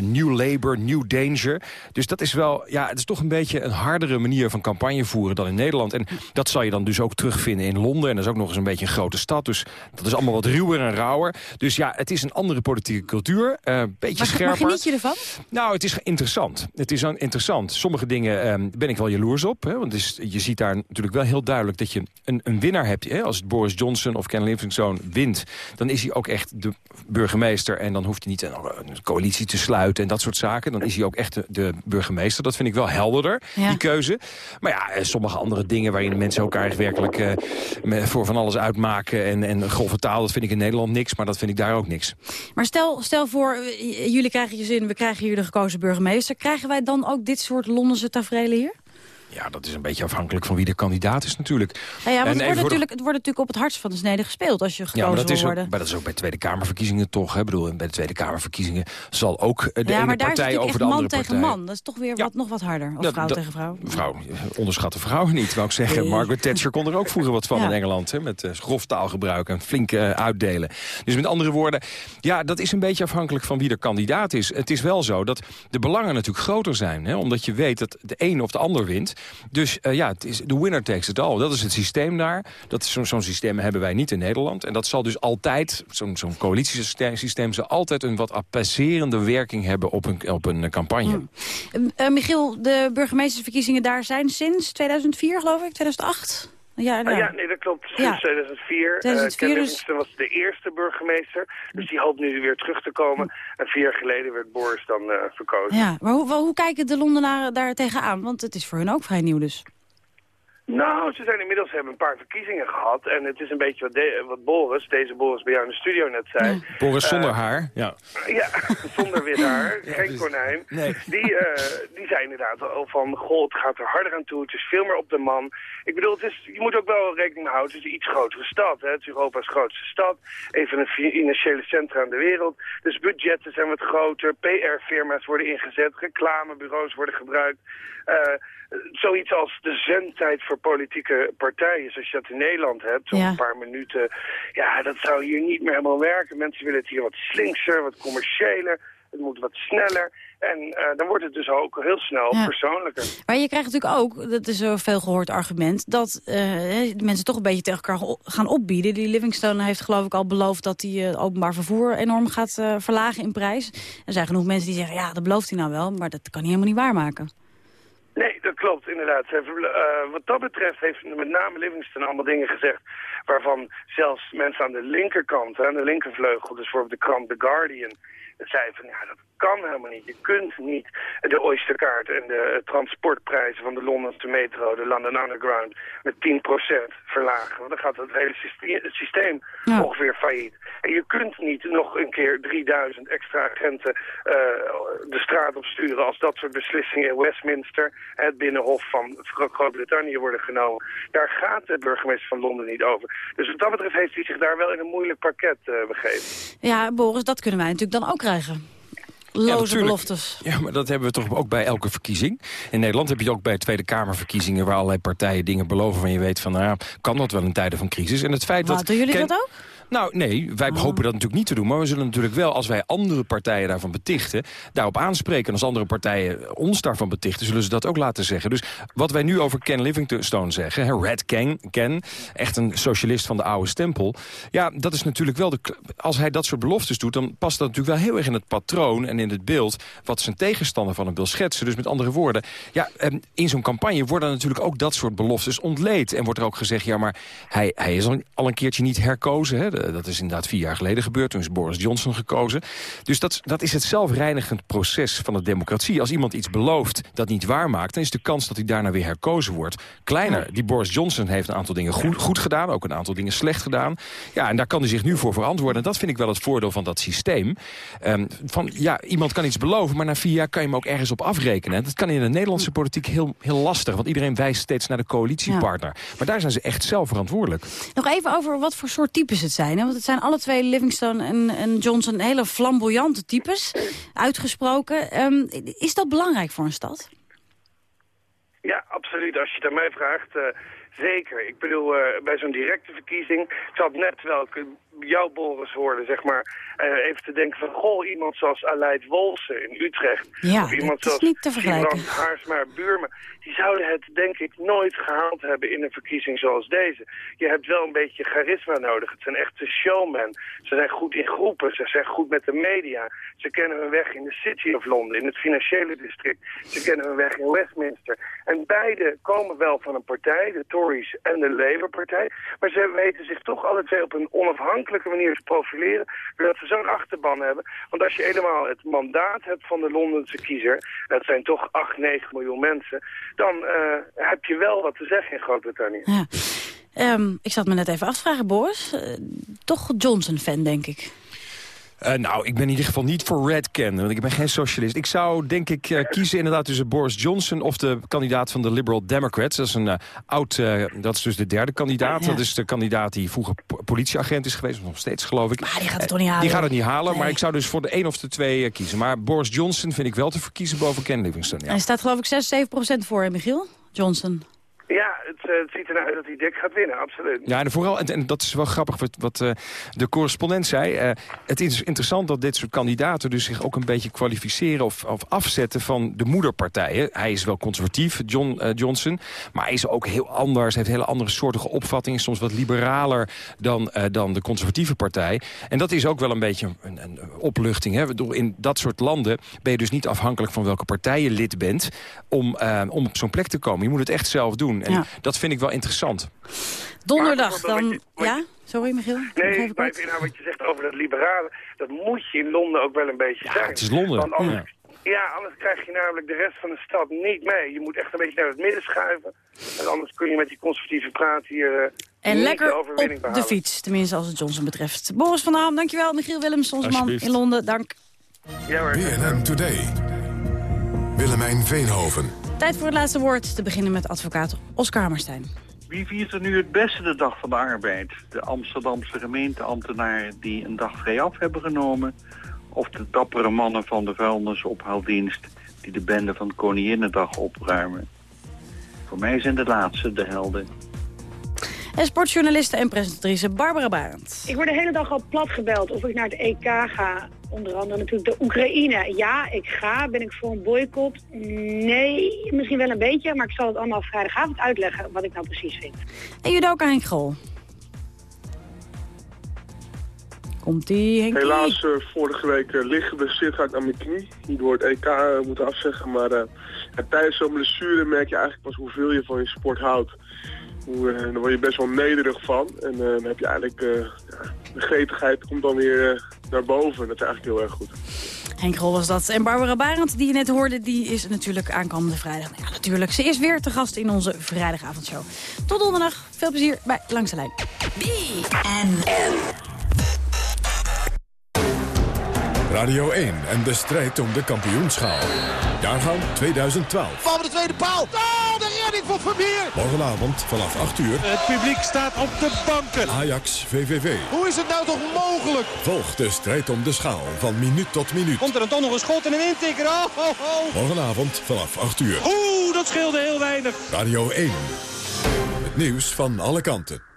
New Labour, New Danger. Dus dat is wel, ja, het is toch een beetje een hardere manier van campagne voeren dan in Nederland. En dat zal je dan dus ook terugvinden in Londen. En dat is ook nog eens een beetje een grote stad. Dus dat is allemaal wat ruwer en rauwer. Dus ja, het is een andere politieke cultuur. eh, Een beetje Maar, scherper. maar geniet je ervan? Nou, het is interessant. Het is interessant. Sommige dingen ehm, ben ik wel jaloers op. Hè, want is, je ziet daar natuurlijk wel heel duidelijk dat je een, een winnaar hebt. Hè. Als Boris Johnson of Ken Livingstone wint, dan is hij ook echt de burgemeester. En dan hoeft hij niet een, coalitie te sluiten en dat soort zaken. Dan is hij ook echt de, de burgemeester. Dat vind ik wel helderder, Ja. die keuze. Maar ja, eh, sommige andere dingen waarin mensen elkaar werkelijk eh, voor van alles uitmaken. En, en grove taal, dat vind ik in Nederland niks. Maar dat vind ik daar ook niks. Maar stel, stel voor, eh, jullie krijgen je zin, we krijgen hier de gekozen burgemeester. Krijgen wij dan ook dit soort Londense tafereelen hier? Ja, dat is een beetje afhankelijk van wie de kandidaat is natuurlijk. Nou ja, het wordt, de- natuurlijk, het wordt natuurlijk op het hardst van de snede gespeeld als je gekozen Ja, maar dat, is ook, worden. maar dat is ook bij Tweede Kamerverkiezingen toch. Hè? Ik bedoel, bij de Tweede Kamerverkiezingen zal ook eh, de ja, ene partij over de man andere tegen partij. man. Dat is toch weer wat, nog wat harder. Of Dat- vrouw dat- tegen vrouw. Vrouw, eh, onderschat de vrouwen niet, wou ik zeggen. Nee. Margaret Thatcher kon er ook vroeger wat van in Engeland. Hè, met uh, grof taalgebruik en flink eh, uitdelen. Dus met andere woorden, ja, dat is een beetje afhankelijk van wie er kandidaat is. Het is wel zo dat de belangen natuurlijk groter zijn. Hè, omdat je weet dat de een of de ander wint. Dus eh, ja, het is de winner takes it all. Dat is het systeem daar. Zo'n systeem hebben wij niet in Nederland. En dat zal dus altijd, zo'n zo'n coalitiesysteem systeem zal altijd een wat apaiserende werking hebben op een, op een campagne. Eh, eh, Michiel, de burgemeestersverkiezingen daar zijn sinds 2004, geloof ik, 2008? Ja, Ah, nou. ja, nee, dat klopt. Sinds Ja. 2004. 2004 Eh, Ken dus- was de eerste burgemeester. Dus die hoopt nu weer terug te komen. En vier jaar geleden werd Boris dan eh, verkozen. Ja, maar hoe, hoe kijken de Londenaren daar tegenaan? Want het is voor hun ook vrij nieuw dus. Nou, ze zijn inmiddels hebben een paar verkiezingen gehad. En het is een beetje wat, de- wat Boris, deze Boris bij jou in de studio net zei. Boris Eh, zonder haar, ja. Ja, zonder wit haar, geen konijn. Die, eh, die zei inderdaad al van, goh, het gaat er harder aan toe, het is veel meer op de man. Ik bedoel, het is, je moet ook wel rekening houden, het is een iets grotere stad. Hè? Het is Europa's grootste stad, een van de financiële centra in de wereld. Dus budgetten zijn wat groter, PR-firma's worden ingezet, reclamebureaus worden gebruikt. Eh, zoiets als de zendtijd voor politieke partijen, zoals je dat in Nederland hebt, zo'n Ja. paar minuten. Ja, dat zou hier niet meer helemaal werken. Mensen willen het hier wat slinkser, wat commerciëler. het moet wat sneller. En eh, dan wordt het dus ook heel snel Ja. persoonlijker. Maar je krijgt natuurlijk ook, dat is een veel gehoord argument... dat eh, de mensen toch een beetje tegen elkaar gaan opbieden. Die Livingstone heeft geloof ik al beloofd dat hij het openbaar vervoer enorm gaat eh, verlagen in prijs. Er zijn genoeg mensen die zeggen, ja, dat belooft hij nou wel... maar dat kan hij helemaal niet waarmaken. Nee, dat klopt inderdaad. Eh, wat dat betreft heeft met name Livingston allemaal dingen gezegd... waarvan zelfs mensen aan de linkerkant, aan de linkervleugel... dus bijvoorbeeld de krant The Guardian... zeiden van, ja, dat kan helemaal niet. Je kunt niet de Oysterkaart en de transportprijzen van de Londense metro... de London Underground met 10% verlagen. Want dan gaat het hele systeem Ja. ongeveer failliet. En je kunt niet nog een keer 3000 extra agenten eh, de straat op sturen... als dat soort beslissingen in Westminster, het binnenhof van Gro- Groot-Brittannië worden genomen. Daar gaat de burgemeester van Londen niet over. Dus wat dat betreft heeft hij zich daar wel in een moeilijk pakket eh, begeven. Ja, Boris, dat kunnen wij natuurlijk dan ook krijgen. Loze beloftes. Ja, maar dat hebben we toch ook bij elke verkiezing. In Nederland heb je het ook bij Tweede Kamerverkiezingen... waar allerlei partijen dingen beloven van je weet van... nou, ja, kan dat wel in tijden van crisis. En het feit Wat, dat... doen jullie Ken- dat ook? Nou, nee, wij hopen dat natuurlijk niet te doen. Maar we zullen natuurlijk wel, als wij andere partijen daarvan betichten... daarop aanspreken. En als andere partijen ons daarvan betichten... zullen ze dat ook laten zeggen. Dus wat wij nu over Ken Livingstone zeggen... Hè, Red Ken, Ken, echt een socialist van de oude stempel... ja, dat is natuurlijk wel... De, als hij dat soort beloftes doet... dan past dat natuurlijk wel heel erg in het patroon en in het beeld... wat zijn tegenstander van hem wil schetsen. Dus met andere woorden, ja, ehm, in zo'n campagne... worden natuurlijk ook dat soort beloftes ontleed. En wordt er ook gezegd, ja, maar hij, hij is al, al een keertje niet herkozen... Hè, dat is inderdaad vier jaar geleden gebeurd. Toen is Boris Johnson gekozen. Dus dat, dat is het zelfreinigend proces van de democratie. Als iemand iets belooft dat niet waarmaakt... dan is de kans dat hij daarna weer herkozen wordt kleiner. Die Boris Johnson heeft een aantal dingen goed, goed gedaan. Ook een aantal dingen slecht gedaan. Ja, en daar kan hij zich nu voor verantwoorden. En dat vind ik wel het voordeel van dat systeem. Ehm, van, ja, iemand kan iets beloven, maar na vier jaar kan je hem ook ergens op afrekenen. En Dat kan in de Nederlandse politiek heel, heel lastig. Want iedereen wijst steeds naar de coalitiepartner. Maar daar zijn ze echt zelf verantwoordelijk. Nog even over wat voor soort types het zijn. Hè? Want het zijn alle twee, Livingstone en, en Johnson, hele flamboyante types. Uitgesproken. Ehm, is dat belangrijk voor een stad? Ja, absoluut. Als je het aan mij vraagt, eh, zeker. Ik bedoel, eh, bij zo'n directe verkiezing... Ik zat net welke jou, Boris, hoorde, zeg maar... eh, even te denken van, goh, iemand zoals Aleid Wolsen in Utrecht... Ja, of iemand dat is zoals niet te vergelijken. Haarsma Buurma... die zouden het, denk ik, nooit gehaald hebben in een verkiezing zoals deze. Je hebt wel een beetje charisma nodig. Het zijn echte showmen. Ze zijn goed in groepen, ze zijn goed met de media. Ze kennen hun weg in de City of Londen, in het financiële district. Ze kennen hun weg in Westminster. En beide komen wel van een partij, de Tories en de Labour-partij. Maar ze weten zich toch alle twee op een onafhankelijke manier te profileren... doordat ze zo'n achterban hebben. Want als je helemaal het mandaat hebt van de Londense kiezer... dat zijn toch 8, 9 miljoen mensen... dan eh, heb je wel wat te zeggen in Groot-Brittannië. Ja. Ehm, ik zat me net even af te vragen, Boris. Eh, toch Johnson-fan, denk ik. Eh, nou, ik ben in ieder geval niet voor Red Ken, want ik ben geen socialist. Ik zou, denk ik, eh, kiezen inderdaad tussen Boris Johnson... of de kandidaat van de Liberal Democrats. Dat is een eh, oud, dat is dus de derde kandidaat. Ja. Dat is de kandidaat die vroeger po- politieagent is geweest, nog steeds, geloof ik. Maar die gaat het toch niet halen? Die gaat het niet halen, maar ik zou dus voor de een of de twee kiezen. Maar Boris Johnson vind ik wel te verkiezen boven Ken Livingstone. Ja. Hij staat geloof ik 6, 7 procent voor, hè, Michiel? Johnson. Ja, het, eh, het ziet ernaar uit dat hij dik gaat winnen, absoluut. Ja, en vooral, en, dat is wel grappig wat, wat eh, de correspondent zei. eh, het is interessant dat dit soort kandidaten dus zich ook een beetje kwalificeren of, of afzetten van de moederpartijen. Hij is wel conservatief, John Johnson, maar hij is ook heel anders. Heeft hele andere soortige opvattingen, soms wat liberaler dan, dan de conservatieve partij. En dat is ook wel een beetje een, een opluchting. Hè? In dat soort landen ben je dus niet afhankelijk van welke partij je lid bent om, om op zo'n plek te komen. Je moet het echt zelf doen. En Ja. dat vind ik wel interessant. Donderdag dan... Ja? Sorry, Michiel? Nee, even maar inhoud wat je zegt over dat liberale, dat moet je in Londen ook wel een beetje Ja, zijn. het is Londen. Want anders, Ja. ja. anders krijg je namelijk de rest van de stad niet mee. Je moet echt een beetje naar het midden schuiven. En anders kun je met die conservatieve praat hier uh, En lekker de op overwinning de fiets, tenminste als het Johnson betreft. Boris van der Ham, dankjewel. Michiel Willems, onze man in Londen, dank. Ja, hoor. BNN Today. Willemijn Veenhoven. Tijd voor het laatste woord. Te beginnen met advocaat Oscar Hammerstein. Wie viert er nu het beste de dag van de arbeid? De Amsterdamse gemeenteambtenaren die een dag vrij af hebben genomen... of de dappere mannen van de vuilnisophaaldienst... die de bende van Koninginnedag opruimen? Voor mij zijn de laatste de helden. En sportjournaliste en presentatrice Barbara Barend. Ik word de hele dag al plat gebeld of ik naar het EK ga. Onder andere natuurlijk de Oekraïne. Ja, ik ga. Ben ik voor een boycott? Nee, misschien wel een beetje. Maar ik zal het allemaal vrijdagavond uitleggen wat ik nou precies vind. En judoka Henk Grol. Komt-ie, Henkie? Helaas uh, vorige week uh, licht geblesseerd aan mijn knie. Hierdoor het EK uh, moeten afzeggen. Maar tijdens zo'n blessure merk je eigenlijk pas hoeveel je van je sport houdt. Hoe, dan word je best wel nederig van. En dan heb je eigenlijk... ja, de gretigheid komt dan weer naar boven. Dat is eigenlijk heel erg goed. Henk Rol was dat. En Barbara Barend, die je net hoorde, die is natuurlijk aankomende vrijdag. Nou ja, natuurlijk. Ze is weer te gast in onze vrijdagavondshow. Tot donderdag. Veel plezier bij Langs de Lijn. Radio 1 en de strijd om de kampioenschaal. Jaargang 2012. Van de tweede paal. Oh, de redding van Vermeer. Morgenavond vanaf 8 uur. Het publiek staat op de banken. Ajax VVV. Hoe is het nou toch mogelijk? Volg de strijd om de schaal van minuut tot minuut. Komt er dan toch nog een schot en een intikker? Oh, oh, oh. Morgenavond vanaf 8 uur. Oeh, dat scheelde heel weinig. Radio 1. Het nieuws van alle kanten.